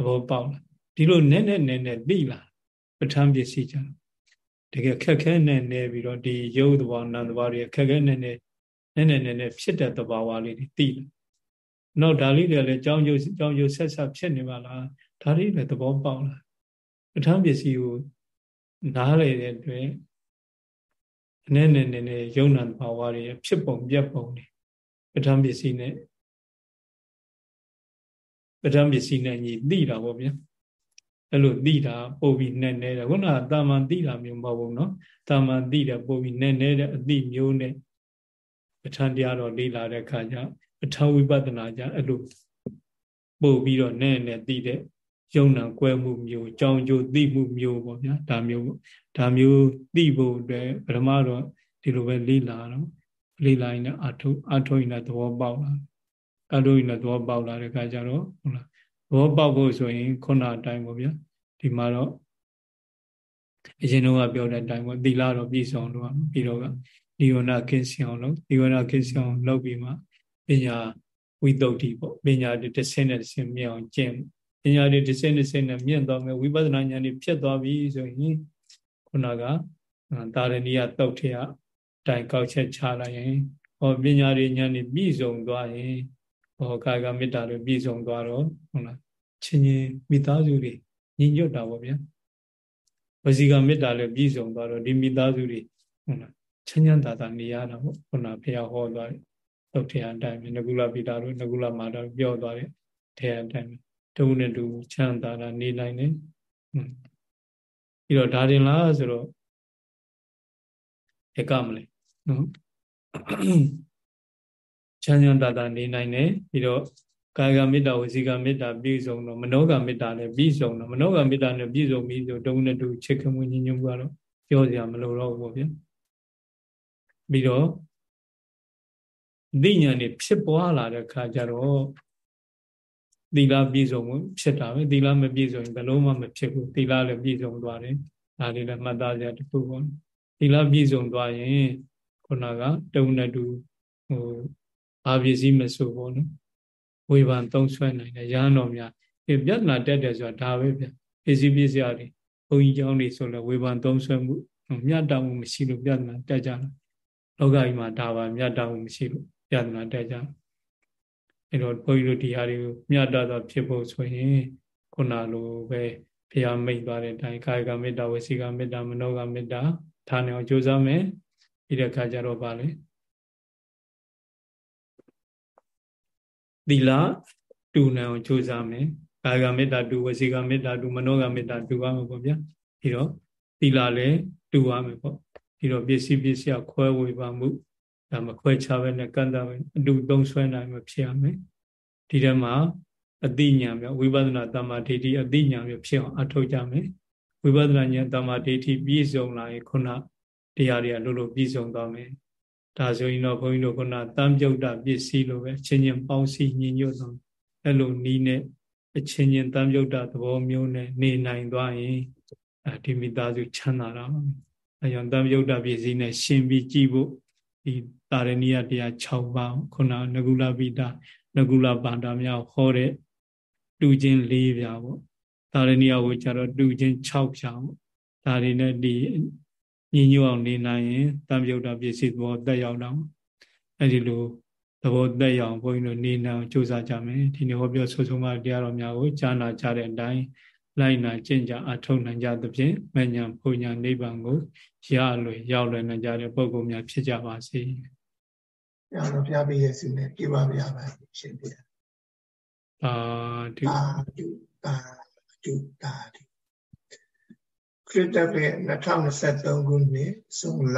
Speaker 1: ဘောပေါက်လာဒီလိုနဲ့နဲ့နဲ့နဲ့သိလာပဋ္ဌာန်းပစ္စည်းကြတ ကယ်ခက်ခဲနဲ့နေပြီးတော့ဒီယုတ်တဘာနန္တဘာတွေခက်ခဲနဲ့နဲ့နဲ့နဲ့နဲ့ဖြစ်တဲ့တဘာဝလေးတွေသိလာနောက်ဒါလေးတွေလည်းကြောင်းကျိုးကြောင်းကျိုးဆက်ဆက်ဖြစ်နေပါလားဒါလေးလည်းသဘောပေါက်လာပဋ္ဌာန်းပစ္စည်းကိုနားလေတဲ့အတွက်အနေနဲ့နဲ့နဲ့ယုံနာဘာဝတွေဖြစ်ပုံပြက်ပုံတွေပဋ္ဌာန်းပစ္စည်းနဲ့ပဋ္ဌာန်းပစ္စည်းနဲ့ညီသိတာပေါ့ဗျာ အဲ့လိုသိတာပုံပြီးနဲ့နဲ့တာခုနကတာမန်သိတာမျိုးမဟုတ်ဘူးနော်တာမန်သိတာပုံပြီးနဲ့နဲ့တဲ့အသိမျိုးနဲ့ပဋ္ဌာန်းတရားတော်လေ့လာတဲ့အခါကျအထဝိပဿနာကျအဲ့လိုပို့ပြီးတော့နဲ့နဲ့သိတဲ့ယုံနာကွဲမှုမျိုးကြောင်ကြိုသိမှုမျိုးပေါ့ဗျာဒါမျိုးဒါမျိုးသိဖို့အတွက်ပထမတော့ဒီလိုပဲလေ့လာတော့လေ့လာရင်အထုအထုရင်သဘောပေါက်လာအထုရင်သဘောပေါက်လာတဲ့အခါကျတော့ဟုတ်လားသဘောပေါက်ဖို့ဆိုရင်ခုနအတိုင်းပေါ့ဗျာ ဒီမှာတော့အရင်တော့ပြောတဲ့အတိုင်းပေါ့သီလတော့ပြည့်စုံတော့ပြီးတော့ကဒီဝနာကင်းစင်အောင်လုပ်ဒီဝနာကင်းစင်အောင်လုပ်ပြီးမှပညာဝိတုဒ္ဓိပေါ့ပညာတွေတစ်ဆင့်နဲ့တစ်ဆင့်မြင်အောင်ကျင့်ပညာတွေတစ်ဆင့်တစ်ဆင့်နဲ့မြင့်သွားမယ်ဝိပဿနာဉာဏ်တွေဖြစ်သွားပြီဆိုရင်ခုနကတာရဏီယတုတ်ထေယတိုင်ကောက်ချက်ချလိုက်ရင်ဟောပညာတွေဉာဏ်တွေပြည့်စုံသွားရင်ဟောကာကမေတ္တာတွေပြည့်စုံသွားတော့ဟုတ်လားချင်းချင်းမိသားစုတွေ ညီညွတ်တာပေါ့ဗျာဝစီကမေတ္တာလည်းပြည့်စုံသွားတော့ဒီမိသားစုတွေဟုတ်လားချမ်းချမ်းသာသာနေရတာပေါ့ခုနဘုရားဟောသွားတယ်သုတ်ထေအတိုင်းငကုလပိတာတို့ငကုလမာတာပြောသွားတဲ့ထေအတိုင်းတူနဲ့တူချမ်းသာတာနေနိုင်တယ်ပြီးတော့ဒါတင်လားဆိုတော့ဧကမလဲနော်ချမ်းချမ်းသာသာနေနိုင်တယ်ပြီးတော့ ကာယကမေတ္တာဝစီကမေတ္တာပြည့်စုံတော့မနောကမေတ္တာလည်းပြည့်စုံတော့မနောကမေတ္တာနဲ့ပြည့်စုံပြီးဆိုတုံးနဲ့တူချစ်ခင်မှုညီညွတ်မှုကတော့ပြောစရာမလိုတော့ဘူးပေါ့ဗျာပြီးတော့အသိဉာဏ်တွေဖြစ်ပွားလာတဲ့ခါကျတော့သီလပြည့်စုံမှုဖြစ်တာပဲသီလမပြည့်စုံရင်ဘယ်လုံးမှမဖြစ်ဘူးသီလလည်းပြည့်စုံသွားတယ်ဒါလေးလည်းမှတ်သားကြတခုပေါ့သီလပြည့်စုံသွားရင်ခုနကတုံနဲ့တူဟိုဘာပစ္စည်းမဆိုပေါ့နော် ဝေဖန်သုံးဆွဲနိုင်တယ်ရဟန်းတော်များဒီပြဿနာတက်တယ်ဆိုတာဒါပဲဗျပစ္စည်းပစ္စည်းတွေဘုန်းကြီးเจ้าတွေဆိုလည်းဝေဖန်သုံးဆွဲမှုမြတ်တောင်မှုမရှိလို့ပြဿနာတက်ကြတာလောကကြီးမှာဒါပါမြတ်တောင်မှုမရှိလို့ပြဿနာတက်ကြအဲ့တော့ဘုန်းကြီးတို့ဒီဟာတွေကိုမြတ်တာဖြစ်ဖို့ဆိုရင်ခုနလိုပဲဘုရားမိတ်သွားတဲ့အတိုင်းကာယကမေတ္တာဝစီကမေတ္တာမနောကမေတ္တာထားနေအောင်ကြိုးစားမယ်ပြီးတဲ့အခါကျတော့ဗာလေ သီလတူနေအောင်ကြိုးစားမယ်ကာယကမေတ္တာတူဝစီကမေတ္တာတူမနောကမေတ္တာတူရမယ်ပေါ့ဗျာပြီးတော့သီလလည်းတူရမယ်ပေါ့ပြီးတော့ပစ္စည်းပစ္စည်းခွဲဝေပါမှုဒါမခွဲခြားပဲနဲ့ကန့်တာပဲအတူသုံးဆွဲနိုင်မှဖြစ်ရမယ်ဒီထဲမှာအတိညာမြဝိပဿနာတမ္မာဒိဋ္ဌိအတိညာမြဖြစ်အောင်အထောက်ကြမယ်ဝိပဿနာဉာဏ်တမ္မာဒိဋ္ဌိပြည့်စုံလာရင်ခုနတရားတွေကလို့လို့ပြည့်စုံသွားမယ် ဒါဆိုရင်တော့ဘုန်းကြီးတို့ခုနတမ်းပြုတ်တာပစ္စည်းလိုပဲချင်းချင်းပေါင်းစည်းညီညွတ်သွားအဲ့လိုနီးနဲ့အချင်းချင်းတမ်းပြုတ်တာသဘောမျိုးနဲ့နေနိုင်သွားရင်အဲဒီမိသားစုချမ်းသာတာပါအဲကြောင့်တမ်းပြုတ်တာပစ္စည်းနဲ့ရှင်ပြီးကြည့်ဖို့ဒီတာရဏိယတရား6ပါးခုနငကုလပိတာငကုလပန္တာများဟောတဲ့တူချင်း၄ပြားပေါ့တာရဏိယကိုကျတော့တူချင်း6ပြားပေါ့ဒါတွေနဲ့ဒီ ညီညွတ်အောင်နေနိုင်ရင်တံပြုတ်တာပစ္စည်းသဘောတက်ရောက်တော့အဲဒီလိုသဘောတက်ရောက်ဘုန်းကြီးတို့နေနိုင်အောင်ကြိုးစားကြမယ်ဒီနေ့ဟောပြောဆိုဆုံးမတရားတော်များကိုကြားနာကြတဲ့အတိုင်းလိုက်နာကျင့်ကြအထောက်နိုင်ကြသဖြင့်မဉ္ဇဉ်ဘုံညာနိဗ္ဗာန်ကိုရလွယ်ရောက်လွယ်နိုင်ကြတဲ့ပုဂ္ဂိုလ်များဖြစ်ကြပါစေ။
Speaker 2: ရတော့ပြပေးရစုနဲ့ပြပါပြပါရှင်ပြ။
Speaker 1: အာ
Speaker 2: ဒုအာဒုအာဒုအာဒု ခရစ်တပြည့်2023ခုနှစ်ဆုံးလ